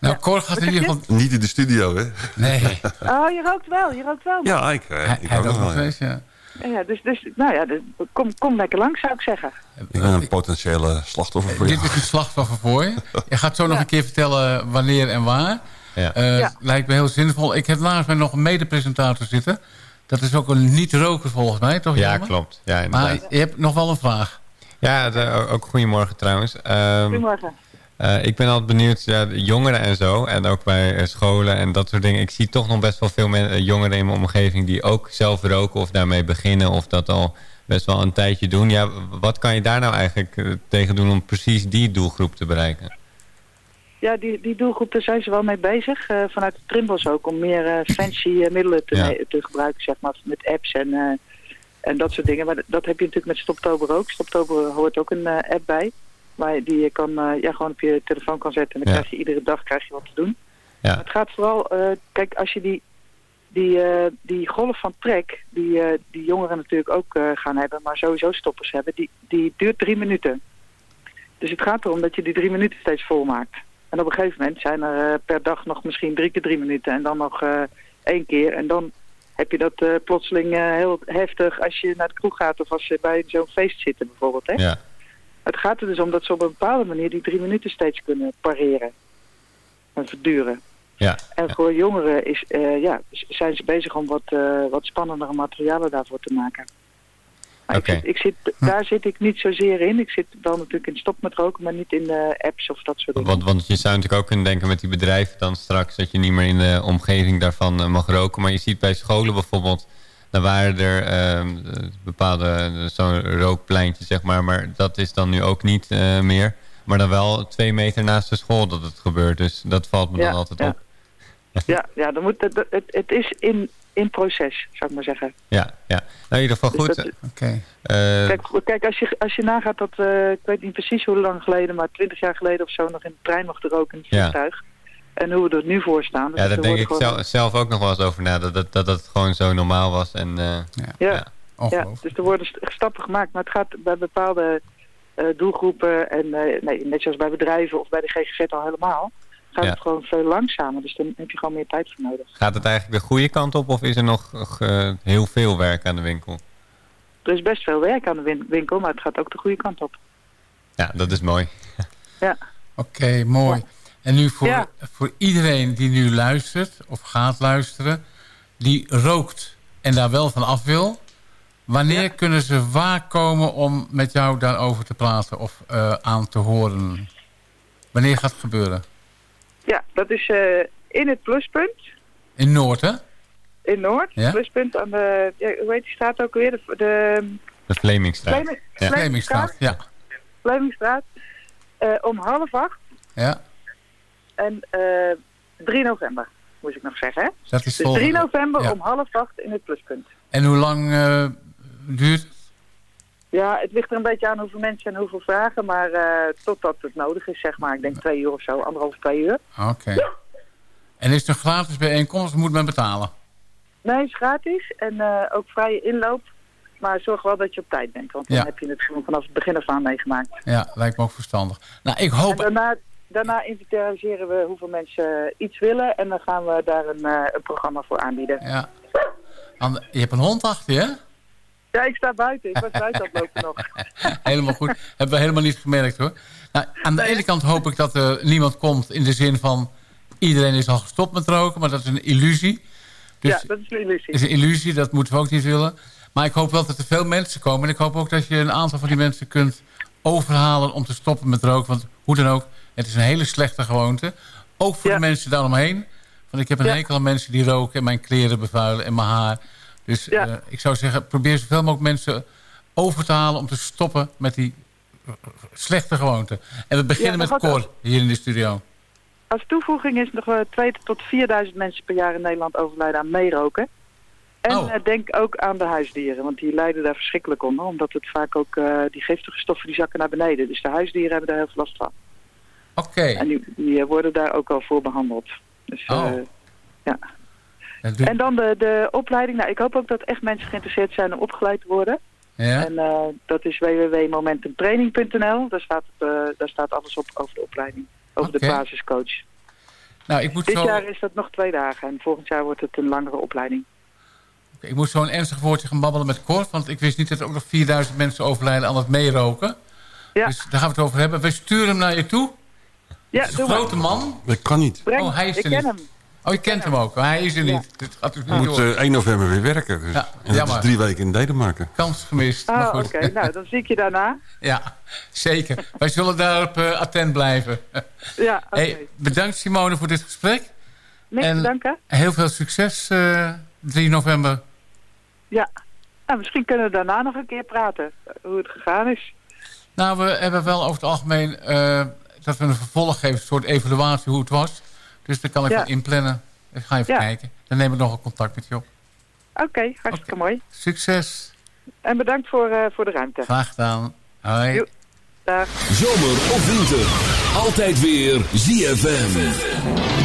D: Nou, Cor gaat in ieder geval...
H: Niet in de studio, hè?
D: Nee,
G: Oh, je rookt wel, je rookt wel.
H: Ja, ik, eh,
D: hij,
H: ik
D: hij
H: rook
D: ook
H: nog wel. ja.
D: ja.
G: Ja, dus, dus, nou ja, dus, kom, kom lekker langs zou ik zeggen.
H: Ik ben een potentiële slachtoffer voor
D: Dit
H: jou.
D: is een slachtoffer voor je. Je gaat zo nog een keer vertellen wanneer en waar.
B: Ja.
D: Eh,
G: Ja.
D: Lijkt me heel zinvol. Ik heb naast mij nog een mede-presentator zitten. Dat is ook een niet-roker volgens mij, toch
B: Ja, klopt. Ja,
D: Maar je hebt nog wel een vraag.
B: Ja, de- ook goedemorgen trouwens. Ehm,
G: Goedemorgen.
B: eh, ik ben altijd benieuwd, ja, jongeren en zo, en ook bij eh, scholen en dat soort dingen. Ik zie toch nog best wel veel men- jongeren in mijn omgeving die ook zelf roken of daarmee beginnen of dat al best wel een tijdje doen. Ja, wat kan je daar nou eigenlijk tegen doen om precies die doelgroep te bereiken?
G: Ja, die, die doelgroep, daar zijn ze wel mee bezig. eh, vanuit de Trimbos ook, om meer eh, fancy eh, middelen te,
B: Ja.
G: te gebruiken, zeg maar, met apps en, en dat soort dingen. Maar dat, heb je natuurlijk met Stoptober ook. Stoptober hoort ook een app bij, waar je, die je kan, ja, gewoon op je telefoon kan zetten. En dan
B: Ja.
G: krijg je iedere dag krijg je wat te doen.
B: Ja.
G: Het gaat vooral, kijk, als je die, die, die golf van trek, die, die jongeren natuurlijk ook gaan hebben, maar sowieso stoppers hebben, die, die duurt drie minuten. Dus het gaat erom dat je die drie minuten steeds volmaakt. En op een gegeven moment zijn er eh, per dag nog misschien drie keer drie minuten en dan nog eh, één keer. En dan heb je dat eh, plotseling heel heftig als je naar de kroeg gaat of als je bij zo'n feest zit bijvoorbeeld. Hè?
B: Ja.
G: Het gaat er dus om dat ze op een bepaalde manier die drie minuten steeds kunnen pareren en verduren.
B: Ja.
G: En
B: Ja.
G: voor jongeren is, eh, ja, zijn ze bezig om wat, eh, wat spannendere materialen daarvoor te maken. Maar
B: Oké.
G: ik zit, ik zit, daar zit ik niet zozeer in. Ik zit wel natuurlijk in stop met roken, maar niet in de apps of dat soort dingen.
B: Want, want je zou natuurlijk ook kunnen denken met die bedrijven dan straks... dat je niet meer in de omgeving daarvan eh, mag roken. Maar je ziet bij scholen bijvoorbeeld... daar waren er ehm, eh, bepaalde eh, zo'n rookpleintje, zeg maar. Maar dat is dan nu ook niet eh, meer. Maar dan wel twee meter naast de school dat het gebeurt. Dus dat valt me dan altijd
G: ja.
B: op.
G: Ja, ja dan moet, het, het, het is in, in proces, zou ik maar zeggen.
B: Ja, ja. Nou, in ieder geval
G: Dus
B: goed.
G: dat-.
B: Eh,
G: Kijk, kijk als, je, als je nagaat dat, eh, ik weet niet precies hoe lang geleden, maar twintig jaar geleden of zo nog in de trein mochten roken in het
B: Ja.
G: vliegtuig. En hoe we er nu voor staan. Dus
B: ja,
G: er
B: daar denk ik
G: gewoon-
B: zelf, zelf ook nog wel eens over na. Dat, dat, dat het gewoon zo normaal was. En, eh,
D: Ja.
G: Ja,
B: ja.
G: dus er worden st- stappen gemaakt, maar het gaat bij bepaalde eh, doelgroepen en eh, nee, net zoals bij bedrijven of bij de GGZ al helemaal, gaat
B: Ja.
G: het gewoon veel langzamer. Dus dan heb je gewoon meer tijd voor nodig.
B: Gaat het eigenlijk de goede kant op of is er nog eh, heel veel werk aan de winkel?
G: Er is best veel werk aan de win- winkel, maar het gaat ook de goede kant op.
B: Ja, dat is mooi.
G: Ja,
D: Oké, mooi. En nu voor,
G: Ja.
D: voor iedereen die nu luistert of gaat luisteren... die rookt en daar wel van af wil... wanneer
G: Ja.
D: kunnen ze waar komen om met jou daarover te praten of eh, aan te horen? Wanneer gaat het gebeuren?
G: Ja dat is eh, in het pluspunt.
D: In Noord, hè?
G: In Noord,
D: Ja?
G: pluspunt aan de, ja, hoe heet die straat ook weer? De, de
B: De Vlemingstraat.
G: Vleming-
B: Ja.
D: Vlemingstraat, ja.
G: Vlemingstraat. Eh, om half acht
D: ja.
G: en eh 3 november, moet ik nog zeggen. Hè?
D: Dat is
G: Dus 3
D: volgende.
G: november
D: Ja.
G: om half acht in het pluspunt.
D: En hoe lang eh, duurt het?
G: Ja, het ligt er een beetje aan hoeveel mensen en hoeveel vragen, maar eh, totdat het nodig is, zeg maar. Ik denk twee uur of zo, anderhalf, twee uur.
D: Oké. En is het een gratis bijeenkomst of moet men betalen?
G: Nee, het is gratis en eh, ook vrije inloop. Maar zorg wel dat je op tijd bent, want dan
D: Ja.
G: heb je het gewoon vanaf het begin af aan meegemaakt.
D: Ja, lijkt me ook verstandig. Nou, ik
G: En
D: hoop...
G: daarna, daarna inventariseren we hoeveel mensen iets willen en dan gaan we daar een, eh, een programma voor aanbieden.
D: Ja. Je hebt een hond achter je, hè?
G: Ja, ik sta buiten. Ik was buiten lopen nog.
D: Helemaal goed. Hebben we helemaal niet gemerkt hoor. Nou, aan de ene kant hoop ik dat er niemand komt in de zin van... iedereen is al gestopt met roken, maar dat is een illusie. Dus
G: ja, dat is een illusie.
D: is een illusie, dat moeten we ook niet willen. Maar ik hoop wel dat er veel mensen komen. En ik hoop ook dat je een aantal van die mensen kunt overhalen om te stoppen met roken. Want hoe dan ook, het is een hele slechte gewoonte. Ook voor
G: Ja.
D: de mensen daaromheen. Want ik heb een
G: Ja.
D: hekel aan mensen die roken en mijn kleren bevuilen en mijn haar. Dus
G: Ja.
D: eh, ik zou zeggen, probeer zoveel mogelijk mensen over te halen om te stoppen met die eh, slechte gewoonte. En we beginnen
G: Ja,
D: met Cor hier in de studio.
G: Als toevoeging is nog wel 2 tot 4000 mensen per jaar in Nederland overlijden aan meeroken. En
D: Oh.
G: eh, denk ook aan de huisdieren, want die lijden daar verschrikkelijk onder. Omdat het vaak ook, eh, die giftige stoffen die zakken naar beneden. Dus de huisdieren hebben daar heel veel last van.
D: Oké.
G: En die, die eh, worden daar ook al voor behandeld. Dus, eh,
D: Oh. Doe-
G: En dan de, de opleiding. Nou, ik hoop ook dat echt mensen geïnteresseerd zijn om opgeleid te worden.
D: ja?
G: En eh, dat is www.momentumtraining.nl. Daar, staat het, eh, daar staat alles op over de opleiding. Over de basiscoach.
D: Nou, ik moet,
G: Dit
D: zo,
G: jaar is dat nog twee dagen. En volgend jaar wordt het een langere opleiding.
D: ik moet zo een ernstig woordje gaan babbelen met Cor. Want ik wist niet dat er ook nog 4000 mensen overlijden aan het meeroken.
G: Ja,
D: Dus daar gaan we het over hebben. We sturen hem naar je toe.
G: ja
D: Het is
G: doe
D: een grote man.
H: Dat kan niet.
G: Breng,
D: Oh, hij is
G: ik ken
D: niet.
G: hem.
D: Oh, je kent hem ook. Hij is er
G: Ja.
D: niet. Dit gaat dus
H: Je
D: niet
H: moet
D: door.
H: eh, 1 november weer werken. Dus.
D: Ja,
H: en dat is drie weken in Denemarken.
D: Kans gemist. maar
G: Ah,
D: goed.
G: oké. Nou, dan zie ik je daarna.
D: Ja, zeker. Wij zullen daarop eh, attent blijven.
G: Ja, oké.
D: Hey, bedankt Simone voor dit gesprek.
G: Niks
D: en-
G: te danken.
D: Heel veel succes eh 3 november.
G: Ja. Nou, misschien kunnen we daarna nog een keer praten. eh, Hoe het gegaan is.
D: Nou, we hebben wel over het algemeen eh, dat we een vervolg geven. Een soort evaluatie hoe het was. Dus daar kan ik
G: Ja.
D: wel inplannen. Ik ga even
G: Ja.
D: kijken. Dan neem ik nog een contact met je op.
G: Oké, hartstikke mooi.
D: Succes.
G: En bedankt voor, eh, voor de ruimte.
D: Graag gedaan. Hoi.
G: Jo. Dag.
I: Zomer of winter. Altijd weer ZFM.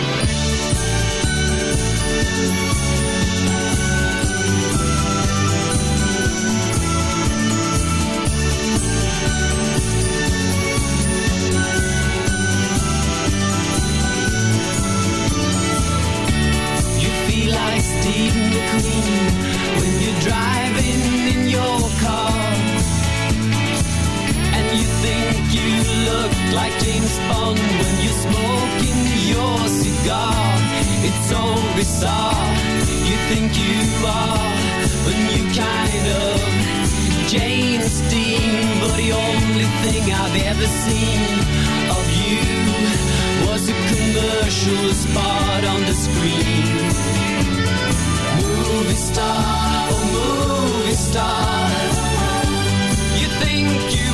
A: Cigar. It's so bizarre. You think you are a new kind of of steam. But the only thing I've ever seen of you was a commercial spot on the screen. Movie star, oh movie star. You think you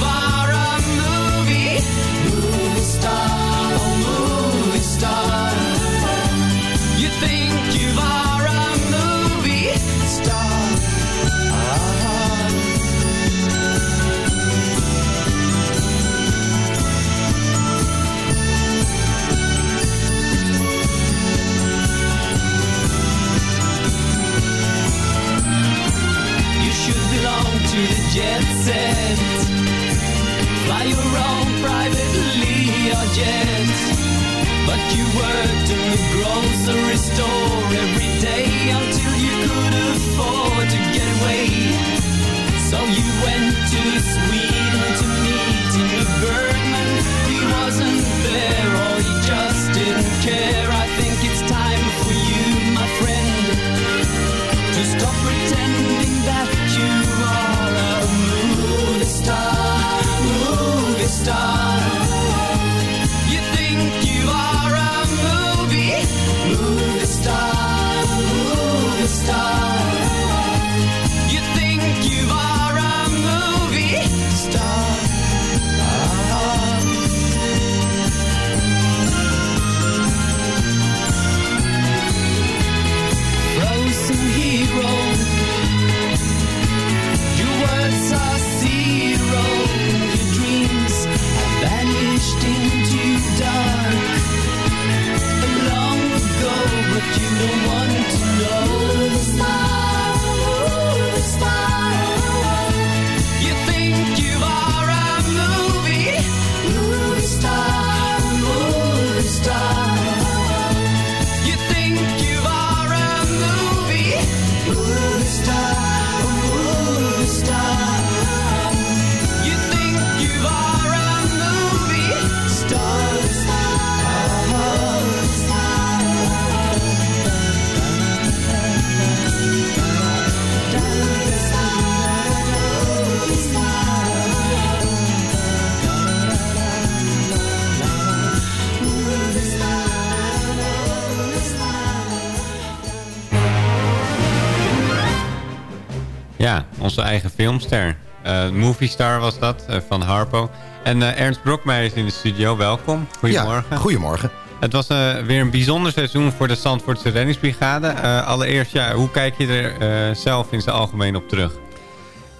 B: onze eigen filmster. Eh movie star was dat, eh, van Harpo. En eh, Ernst Brokmeijer is in de studio. Welkom. Goedemorgen.
J: Ja, goedemorgen.
B: Het was weer een bijzonder seizoen voor de Zandvoortse reddingsbrigade. Allereerst, ja, hoe kijk je er zelf in zijn algemeen op terug?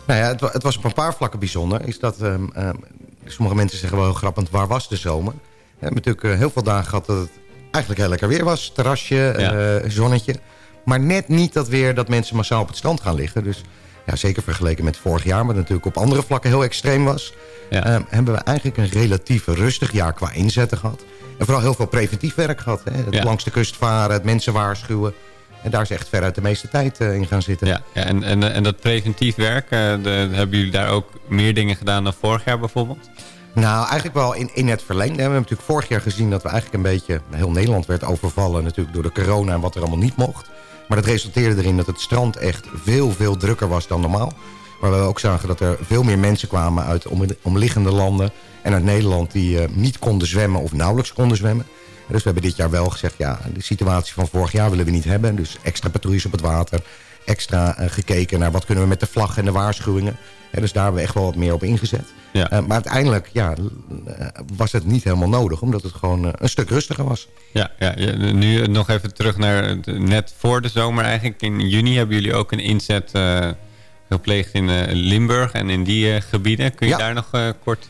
J: Nou ja, het, het was op een paar vlakken bijzonder. Is dat, ehm, ehm, sommige mensen zeggen wel heel grappig, waar was de zomer? We hebben natuurlijk heel veel dagen gehad dat het eigenlijk heel lekker weer was. Terrasje,
B: Ja.
J: zonnetje. Maar net niet dat weer dat mensen massaal op het strand gaan liggen. Dus ja, zeker vergeleken met vorig jaar, wat natuurlijk op andere vlakken heel extreem was...
B: Ja.
J: ehm, hebben we eigenlijk een relatief rustig jaar qua inzetten gehad. En vooral heel veel preventief werk gehad. Hè? Het
B: Ja.
J: langs de kust varen, het mensen waarschuwen. En daar is echt veruit de meeste tijd eh, in gaan zitten.
B: Ja, ja en, en, en dat preventief werk, eh, de- hebben jullie daar ook meer dingen gedaan dan vorig jaar bijvoorbeeld?
J: Nou, eigenlijk wel in, in het verlengde. We hebben natuurlijk vorig jaar gezien dat we eigenlijk een beetje... heel Nederland werd overvallen natuurlijk door de corona en wat er allemaal niet mocht. Maar dat resulteerde erin dat het strand echt veel, veel drukker was dan normaal. Maar we ook zagen dat er veel meer mensen kwamen uit om, omliggende landen... en uit Nederland die eh, niet konden zwemmen of nauwelijks konden zwemmen. Dus we hebben dit jaar wel gezegd, ja, de situatie van vorig jaar willen we niet hebben. Dus extra patrouilles op het water, extra eh, gekeken naar wat kunnen we met de vlag en de waarschuwingen. Dus daar hebben we echt wel wat meer op ingezet.
B: Ja.
J: Eh, maar uiteindelijk ja, eh, was het niet helemaal nodig, omdat het gewoon een stuk rustiger was.
B: Ja, ja, nu nog even terug naar net voor de zomer eigenlijk. In juni hebben jullie ook een inzet gepleegd in Limburg en in die gebieden. Kun je
J: Ja.
B: daar nog kort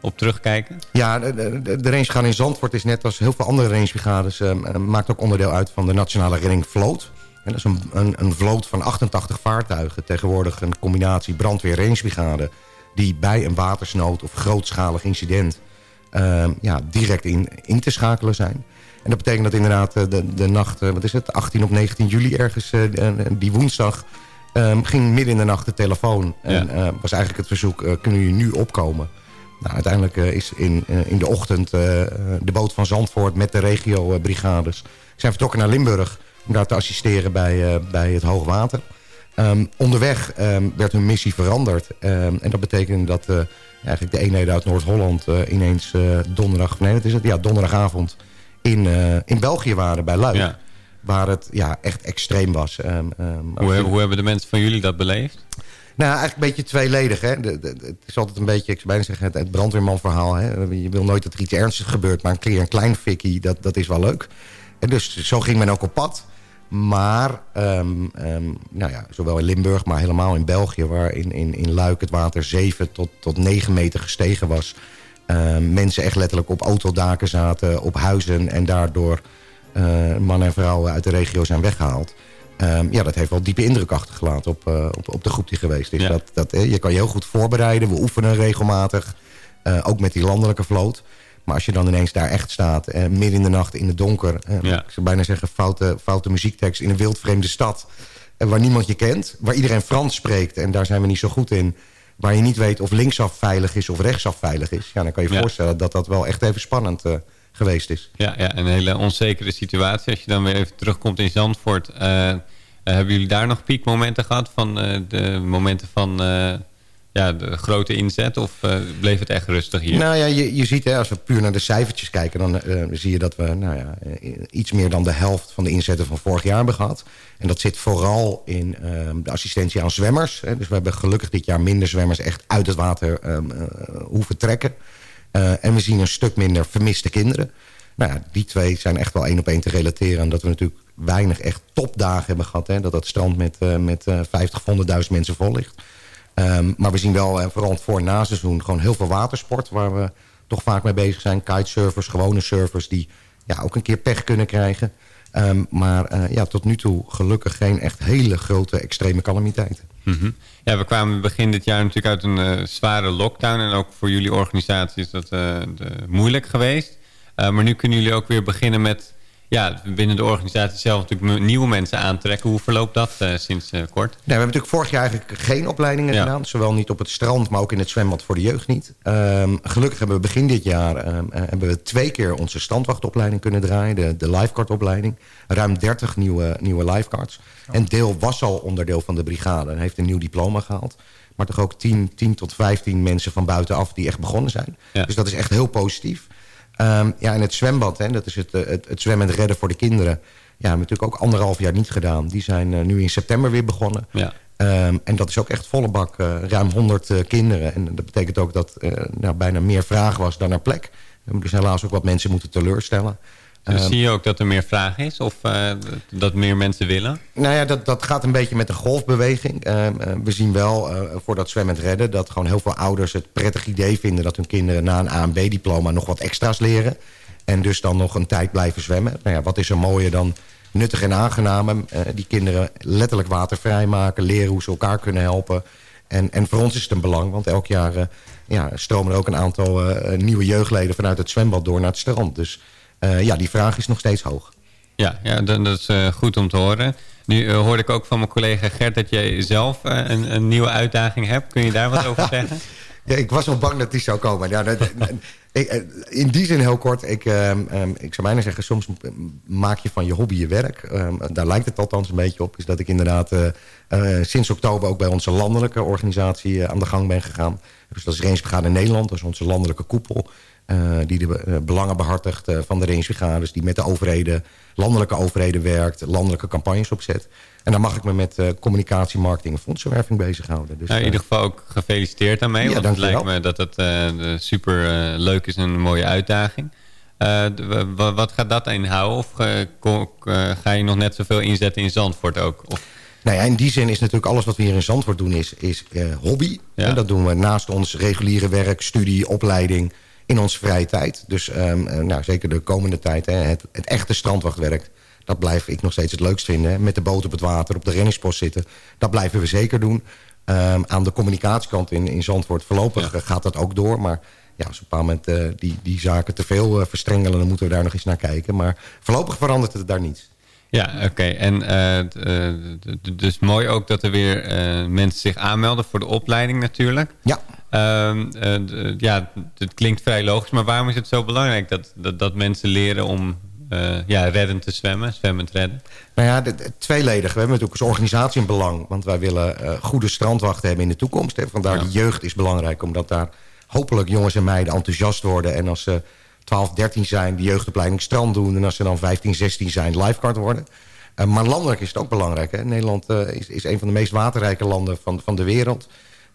B: op terugkijken?
J: Ja, de, de, de rangegaan in Zandvoort is net als heel veel andere rangebrigades... eh, maakt ook onderdeel uit van de Nationale Redding Vloot. En dat is een, een, een vloot van 88 vaartuigen. Tegenwoordig een combinatie brandweer-rangebrigade... die bij een watersnood of grootschalig incident... eh, ja, direct in, in te schakelen zijn. En dat betekent dat inderdaad eh, de, de nacht... eh, wat is het, 18 of 19 juli ergens, eh, die woensdag... ging midden in de nacht de telefoon. En
B: Ja.
J: was eigenlijk het verzoek, kunnen jullie nu opkomen... Nou, uiteindelijk eh, is in, eh, in de ochtend eh, de boot van Zandvoort met de regiobrigades... zijn vertrokken naar Limburg om daar te assisteren bij, bij het hoogwater. Ehm, onderweg ehm, werd hun missie veranderd. Ehm, en dat betekende dat eigenlijk de eenheden uit Noord-Holland ineens donderdag, nee, wat is het? Ja, donderdagavond in, in België waren bij Luik.
B: Ja.
J: Waar het ja, echt extreem was.
B: Hoe, hoe hebben de mensen van jullie dat beleefd?
J: Nou, eigenlijk een beetje tweeledig. Hè? Het is altijd een beetje, ik zou bijna zeggen, het, brandweermanverhaal. Hè? Je wil nooit dat er iets ernstigs gebeurt, maar een klein fikkie, dat, dat is wel leuk. En dus zo ging men ook op pad. Maar, ehm, ehm, nou ja, zowel in Limburg, maar helemaal in België... waar in, in, in Luik het water 7 tot, tot 9 meter gestegen was... Ehm, mensen echt letterlijk op autodaken zaten, op huizen... en daardoor eh, mannen en vrouwen uit de regio zijn weggehaald. Ehm, ja, dat heeft wel diepe indruk achtergelaten op, eh, op, op de groep die geweest is.
B: Ja.
J: Dat, dat, je kan je heel goed voorbereiden. We oefenen regelmatig. eh, ook met die landelijke vloot. Maar als je dan ineens daar echt staat, eh, midden in de nacht in het donker... eh,
B: Ja.
J: ik zou bijna zeggen foute, foute muziektekst in een wildvreemde stad... eh, waar niemand je kent, waar iedereen Frans spreekt... en daar zijn we niet zo goed in... waar je niet weet of linksaf veilig is of rechtsaf veilig is... Ja, dan kan je je
B: Ja.
J: voorstellen dat dat wel echt even spannend eh, geweest is.
B: Ja, ja, een hele onzekere situatie. Als je dan weer even terugkomt in Zandvoort... eh, eh, hebben jullie daar nog piekmomenten gehad? Van eh, de momenten van ja, de grote inzet? Of bleef het echt rustig hier?
J: Nou ja, je, je ziet, hè, als we puur naar de cijfertjes kijken... dan zie je dat we nou ja, iets meer dan de helft van de inzetten van vorig jaar hebben gehad. En dat zit vooral in eh, de assistentie aan zwemmers. Hè. Dus we hebben gelukkig dit jaar minder zwemmers echt uit het water ehm, eh, hoeven trekken. Eh, en we zien een stuk minder vermiste kinderen. Nou ja, die twee zijn echt wel één op één te relateren. Omdat we natuurlijk weinig echt topdagen hebben gehad. Hè, dat dat strand met, eh, met eh 50 of 100.000 mensen vol ligt. Ehm, maar we zien wel, en vooral voor- en na-seizoen, gewoon heel veel watersport... waar we toch vaak mee bezig zijn. Kitesurfers, gewone surfers die ja, ook een keer pech kunnen krijgen. Ehm, maar eh, ja, tot nu toe gelukkig geen echt hele grote extreme calamiteiten.
B: Mhm. Ja, we kwamen begin dit jaar natuurlijk uit een eh, zware lockdown. En ook voor jullie organisatie is dat eh, de- moeilijk geweest. Maar nu kunnen jullie ook weer beginnen met... Ja, binnen de organisatie zelf natuurlijk nieuwe mensen aantrekken. Hoe verloopt dat eh, sinds eh, kort?
J: Nee, we hebben natuurlijk vorig jaar eigenlijk geen opleidingen
B: Ja.
J: gedaan. Zowel niet op het strand, maar ook in het zwembad voor de jeugd niet. Ehm, gelukkig hebben we begin dit jaar ehm, eh, hebben we twee keer onze standwachtopleiding kunnen draaien. De, de lifeguardopleiding. Ruim 30 nieuwe, nieuwe lifeguards. En deel was al onderdeel van de brigade en heeft een nieuw diploma gehaald. Maar toch ook 10, 10 tot 15 mensen van buitenaf die echt begonnen zijn.
B: Ja.
J: Dus dat is echt heel positief. Ehm, ja, en het zwembad, hè, dat is het, eh, het, het zwemmen en redden voor de kinderen. Ja, hebben we natuurlijk ook anderhalf jaar niet gedaan. Die zijn eh, nu in september weer begonnen.
B: Ja.
J: Ehm, en dat is ook echt volle bak, eh, ruim 100 eh, kinderen. En dat betekent ook dat eh nou, bijna meer vraag was dan naar plek. We hebben dus helaas ook wat mensen moeten teleurstellen.
B: Dus zie je ook dat er meer vraag is? Of eh, dat meer mensen willen?
J: nou ja, dat, dat gaat een beetje met de golfbeweging. Ehm, eh, we zien wel eh, voor dat zwemmen redden... dat gewoon heel veel ouders het prettig idee vinden... dat hun kinderen na een A en B-diploma nog wat extra's leren. En dus dan nog een tijd blijven zwemmen. Nou ja, wat is er mooier dan nuttig en aangenaam... die kinderen letterlijk watervrij maken... leren hoe ze elkaar kunnen helpen. En, en voor ons is het een belang, want elk jaar ja, stromen er ook een aantal nieuwe jeugdleden... vanuit het zwembad door naar het strand. Dus ja, die vraag is nog steeds hoog.
B: Ja, ja dat, dat is eh, goed om te horen. Nu eh, hoorde ik ook van mijn collega Gert dat jij zelf eh, een, een nieuwe uitdaging hebt. Kun je daar wat over zeggen?
J: Ja, ik was al bang dat die zou komen. Ja, dat, ik, eh, in die zin heel kort. Ik, ehm, ehm, ik zou bijna zeggen, soms maak je van je hobby je werk. Ehm, daar lijkt het althans een beetje op. Is dat ik inderdaad eh, eh, sinds oktober ook bij onze landelijke organisatie eh, aan de gang ben gegaan. Dus dat is Rangebrigade Nederland. Dat is onze landelijke koepel. Eh, die de eh, belangen behartigt eh, van de rangebrigades. Die met de overheden, landelijke overheden werkt. Landelijke campagnes opzet. En daar mag ik me met communicatie, marketing en fondsenwerving bezighouden. Dus,
B: Nou, in ieder geval ook gefeliciteerd daarmee.
J: Ja,
B: want het lijkt me dat het super leuk is en een mooie uitdaging. Wat gaat dat inhouden? Of ga je nog net zoveel inzetten in Zandvoort ook? Of,
J: Nou ja, in die zin is natuurlijk alles wat we hier in Zandvoort doen is, is hobby.
B: Ja.
J: En dat doen we naast ons reguliere werk, studie, opleiding in onze vrije tijd. Dus ehm, eh, nou, zeker de komende tijd, hè, het, het echte strandwachtwerk... dat blijf ik nog steeds het leukst vinden. Hè. Met de boot op het water, op de reddingspost zitten. Dat blijven we zeker doen. Ehm, aan de communicatiekant in, in Zandvoort voorlopig
B: Ja.
J: eh, gaat dat ook door. Maar ja, als op een bepaald moment eh, die, die zaken te veel verstrengelen... dan moeten we daar nog eens naar kijken. Maar voorlopig verandert het daar niets.
B: ja, oké. En dus mooi ook dat er weer mensen zich aanmelden voor de opleiding natuurlijk.
J: Ja.
B: Ehm, eh, d- ja, het klinkt vrij logisch, maar waarom is het zo belangrijk dat, dat, dat mensen leren om eh, ja, reddend te zwemmen, zwemmend redden?
J: Nou ja, de, de- tweeledig. We hebben natuurlijk als organisatie een belang. Want wij willen eh, goede strandwachten hebben in de toekomst. Hè. Vandaar
B: Ja.
J: die jeugd is belangrijk. Omdat daar hopelijk jongens en meiden enthousiast worden. En als ze 12, 13 zijn, de jeugdopleiding strand doen. En als ze dan 15, 16 zijn, lifeguard worden. Eh, maar landelijk is het ook belangrijk. Hè. Nederland eh, is, is een van de meest waterrijke landen van, van de wereld.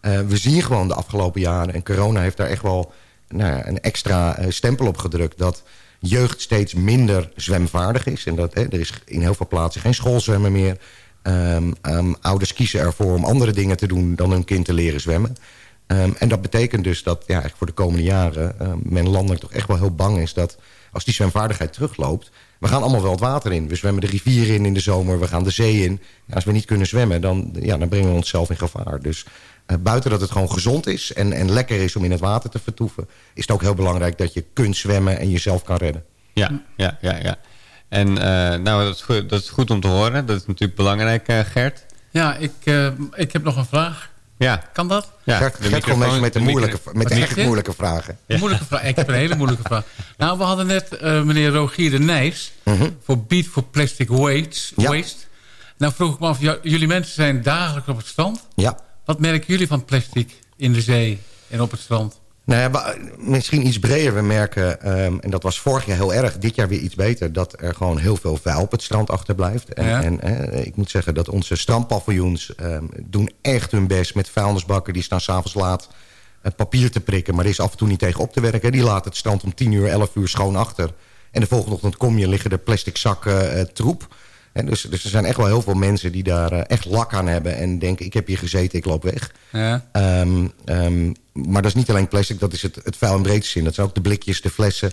J: Eh, we zien gewoon de afgelopen jaren... en corona heeft daar echt wel nou een extra eh, stempel op gedrukt... dat jeugd steeds minder zwemvaardig is. En dat, hè, er is in heel veel plaatsen geen schoolzwemmen meer. Ehm, ehm, ouders kiezen ervoor om andere dingen te doen... dan hun kind te leren zwemmen. Ehm, en dat betekent dus dat ja, eigenlijk voor de komende jaren... men landelijk toch echt wel heel bang is dat... als die zwemvaardigheid terugloopt... we gaan allemaal wel het water in. We zwemmen de rivier in in de zomer, we gaan de zee in. Ja, als we niet kunnen zwemmen, dan, ja, dan brengen we onszelf in gevaar. Dus buiten dat het gewoon gezond is en, en lekker is om in het water te vertoeven... is het ook heel belangrijk dat je kunt zwemmen en jezelf kan redden.
B: Ja, ja, ja. ja. En eh, nou, dat is, goed, dat is goed om te horen. Dat is natuurlijk belangrijk, eh, Gert.
D: Ja, ik, eh, ik heb nog een vraag.
B: Ja,
D: Kan dat?
B: ja.
J: Gert, Gert komt meestal met de, moeilijke, met de echt moeilijke vragen.
D: Een moeilijke vraag. Ik heb een hele moeilijke vraag. Nou, we hadden net eh, meneer Rogier de Nijs... voor Beat for Plastic Waste.
J: Mhm. Ja.
D: waste. Nou vroeg ik me af, ja, jullie mensen zijn dagelijks op het strand.
J: Ja.
D: Wat merken jullie van plastic in de zee en op het strand?
J: Nou ja, misschien iets breder. We merken, ehm, en dat was vorig jaar heel erg, dit jaar weer iets beter... dat er gewoon heel veel vuil op het strand achterblijft. En,
D: Ja.
J: en eh, ik moet zeggen dat onze strandpaviljoens ehm, doen echt hun best... met vuilnisbakken, die staan s'avonds laat eh, papier te prikken... maar er is af en toe niet tegen op te werken. Die laten het strand om 10 uur, 11 uur schoon achter. En de volgende ochtend kom je, liggen er plastic zakken eh, troep... En dus, dus er zijn echt wel heel veel mensen die daar eh, echt lak aan hebben... en denken, ik heb hier gezeten, ik loop weg.
D: Ja.
J: Ehm, ehm, maar dat is niet alleen plastic, dat is het, het vuil in breedste zin. Dat zijn ook de blikjes, de flessen.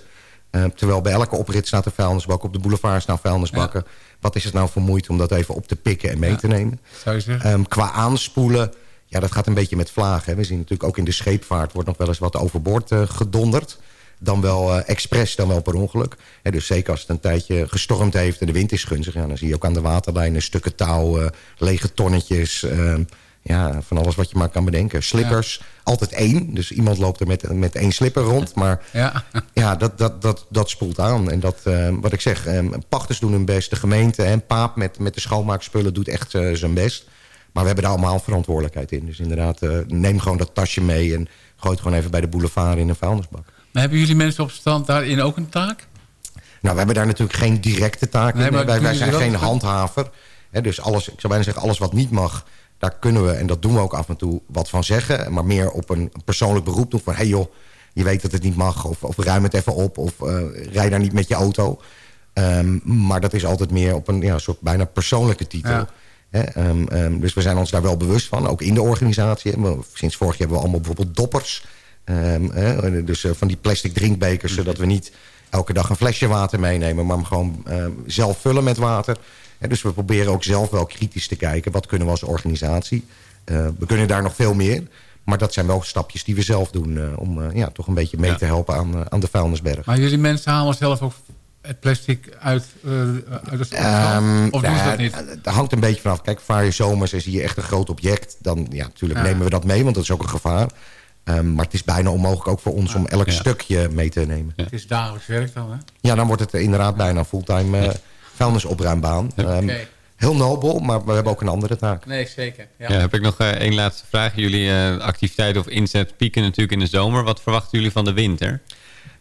J: Eh, terwijl bij elke oprit staat een vuilnisbak. Op de boulevard staan vuilnisbakken. Wat is het nou voor moeite om dat even op te pikken en mee
D: Ja.
J: te nemen?
D: Zou je zeggen?
J: Ehm, qua aanspoelen, ja, dat gaat een beetje met vlagen. hè. We zien natuurlijk ook in de scheepvaart wordt nog wel eens wat overboord eh, gedonderd. Dan wel eh, expres, dan wel per ongeluk. Dus zeker als het een tijdje gestormd heeft en de wind is gunstig... Ja, dan zie je ook aan de waterlijnen stukken touw, eh, lege tonnetjes... ehm, ja, van alles wat je maar kan bedenken. Slippers, altijd één. Dus iemand loopt er met, met één slipper rond. Maar
D: Ja.
J: ja, dat, dat, dat, dat spoelt aan. En dat, eh, wat ik zeg, eh, pachters doen hun best. De gemeente en Paap met, met de schoonmaakspullen doet echt eh, zijn best. Maar we hebben daar allemaal verantwoordelijkheid in. Dus inderdaad, eh, neem gewoon dat tasje mee... en gooi het gewoon even bij de boulevard in een vuilnisbak.
D: Maar hebben jullie mensen op het strand daarin ook een taak?
J: Nou, we hebben daar natuurlijk geen directe taak
D: Nee,
J: in. wij, zijn geen handhaver. Hè, dus alles, ik zou bijna zeggen, alles wat niet mag... daar kunnen we, en dat doen we ook af en toe, wat van zeggen. Maar meer op een persoonlijk beroep doen van... hé hey joh, je weet dat het niet mag. Of, of ruim het even op. Of eh rij daar niet met je auto. Ehm, maar dat is altijd meer op een ja, soort bijna persoonlijke titel.
D: Ja.
J: Hè, ehm, ehm, dus we zijn ons daar wel bewust van. Ook in de organisatie. Sinds vorig jaar hebben we allemaal bijvoorbeeld doppers. Ehm, dus eh, van die plastic drinkbekers. Zodat we niet elke dag een flesje water meenemen. Maar hem gewoon ehm, zelf vullen met water. Dus we proberen ook zelf wel kritisch te kijken. Wat kunnen we als organisatie? Eh, we kunnen daar nog veel meer. Maar dat zijn wel stapjes die we zelf doen. eh, om eh, ja, toch een beetje mee
B: Ja.
J: te helpen aan, aan de vuilnisberg.
D: Maar jullie mensen halen zelf ook het plastic uit, uit de?
J: Ehm,
D: of doen ze
J: ja,
D: dat niet?
J: Het hangt een beetje vanaf. Kijk, vaar je zomers en zie je echt een groot object... dan ja, natuurlijk
D: Ja.
J: nemen we dat mee, want dat is ook een gevaar. Ehm, maar het is bijna onmogelijk ook voor ons om elk
B: Ja.
J: stukje mee te nemen.
D: Het is dagelijks werk dan, hè?
J: Ja, dan wordt het inderdaad bijna een fulltime eh, vuilnisopruimbaan. Ehm. Heel nobel, maar we hebben ook een andere taak.
D: Nee, zeker. Ja.
B: Ja, heb ik nog eh, één laatste vraag. Jullie eh, activiteiten of inzet pieken natuurlijk in de zomer. Wat verwachten jullie van de winter?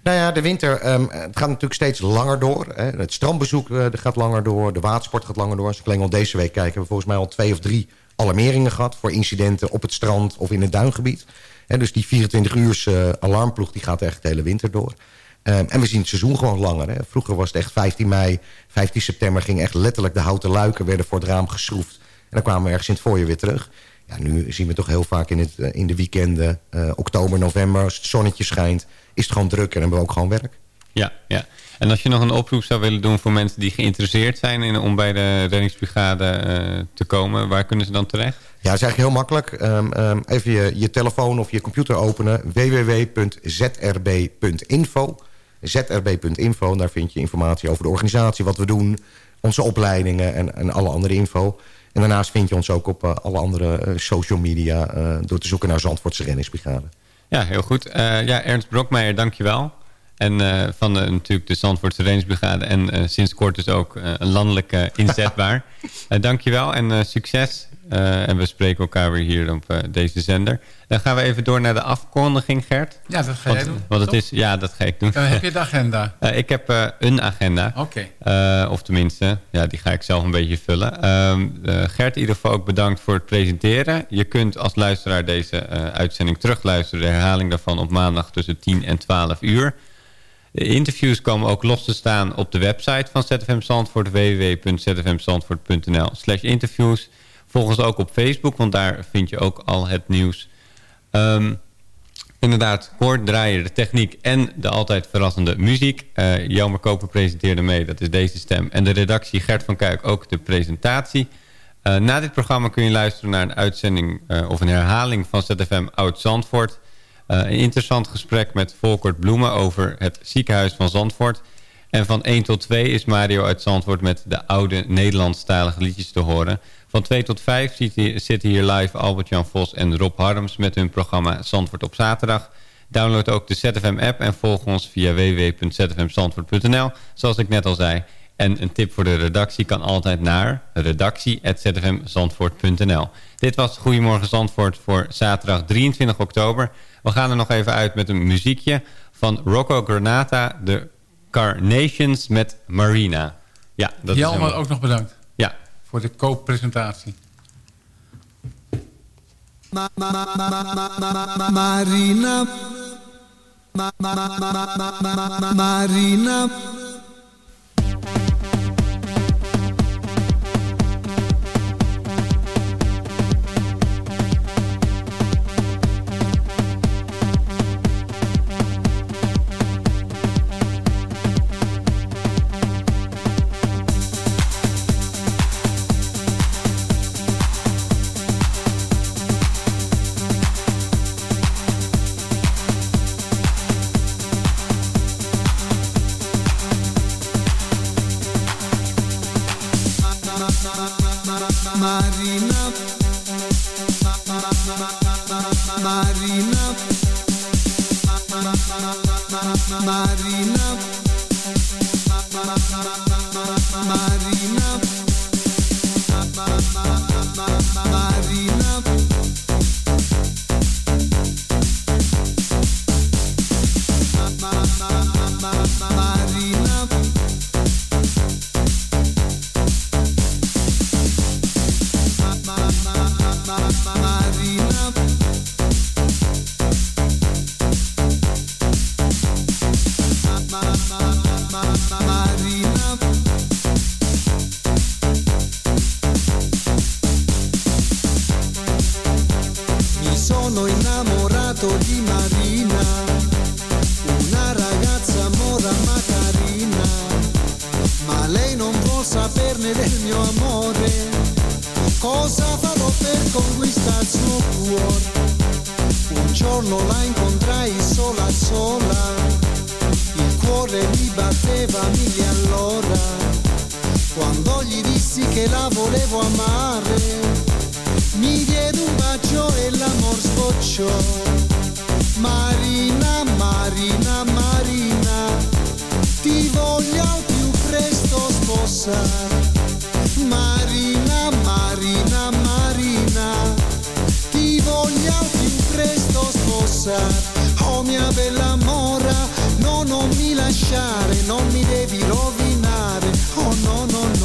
J: Nou ja, de winter, ehm, het gaat natuurlijk steeds langer door. Hè. Het strandbezoek eh, dat gaat langer door. De watersport gaat langer door. Als ik alleen al deze week kijk, hebben we volgens mij al twee of drie alarmeringen gehad... voor incidenten op het strand of in het duingebied. Hè, dus die 24 uur alarmploeg die gaat echt de hele winter door. Ehm, en we zien het seizoen gewoon langer. Hè. Vroeger was het echt 15 mei, 15 september... ging echt letterlijk de houten luiken werden voor het raam geschroefd. En dan kwamen we ergens in het voorjaar weer terug. Ja, nu zien we toch heel vaak in, het, eh, in de weekenden, eh, oktober, november... als het zonnetje schijnt, is het gewoon druk en hebben we ook gewoon werk.
B: Ja, ja. En als je nog een oproep zou willen doen voor mensen die geïnteresseerd zijn... In, om bij de reddingsbrigade eh, te komen, waar kunnen ze dan terecht?
J: Ja, dat is eigenlijk heel makkelijk. Ehm, ehm, even je, je telefoon of je computer openen. www.zrb.info zrb.info, daar vind je informatie over de organisatie, wat we doen, onze opleidingen en, en alle andere info. En daarnaast vind je ons ook op eh, alle andere eh, social media eh, door te zoeken naar Zandvoortse Reddingsbrigade.
B: Ja, heel goed. Ja, Ernst Brokmeijer, dankjewel. En van de, natuurlijk de Zandvoortse Rangebrigade. En sinds kort dus ook landelijk inzetbaar. dankjewel en succes. En we spreken elkaar weer hier op deze zender. Dan gaan we even door naar de afkondiging, Gert.
K: Ja, dat ga jij doen.
B: Want het is, ja, dat ga ik doen.
K: heb je de agenda?
B: ik heb een agenda.
K: Oké.
B: of tenminste, ja, die ga ik zelf een beetje vullen. Ehm, Gert, in ieder geval ook bedankt voor het presenteren. Je kunt als luisteraar deze uitzending terugluisteren. De herhaling daarvan op maandag tussen 10 en 12 uur. De interviews komen ook los te staan op de website van ZFM Zandvoort. www.zfmzandvoort.nl slash interviews. Volg ons ook op Facebook, want daar vind je ook al het nieuws. Um, inderdaad, kort draaien de techniek en de altijd verrassende muziek. Uh, Jelmer Koper presenteerde mee, dat is deze stem. En de redactie Gert van Kuik ook de presentatie. Uh, na dit programma kun je luisteren naar een uitzending uh, of een herhaling van ZFM Oud Zandvoort... Eh, een interessant gesprek met Volkert Bloemen over het ziekenhuis van Zandvoort. En van 1 tot 2 is Mario uit Zandvoort met de oude Nederlandstalige liedjes te horen. Van 2 tot 5 zitten hier live Albert-Jan Vos en Rob Harms met hun programma Zandvoort op zaterdag. Download ook de ZFM-app en volg ons via www.zfmzandvoort.nl, zoals ik net al zei. En een tip voor de redactie kan altijd naar redactie.zfmzandvoort.nl. Dit was Goedemorgen Zandvoort voor zaterdag 23 oktober. We gaan er nog even uit met een muziekje van Rocco Granata, de Carnations met Marina. Ja,
K: dat Jelmer is ook nog bedankt. Voor de kooppresentatie. Marina. sono innamorato di Marina, una ragazza mora ma carina, ma lei non può saperne del mio amore, cosa farò per conquistare il suo cuore. Un giorno la incontrai sola sola, il cuore mi batteva mille all'ora, quando gli dissi che la volevo amare mi diede un bacio e l'amor sbocciò. Marina, Marina, Marina, ti voglio al più presto sposare. Marina, Marina, Marina, ti voglio al più presto sposare. Oh mia bella mora, no, non mi lasciare, non mi devi rovinare. Oh no, no, no.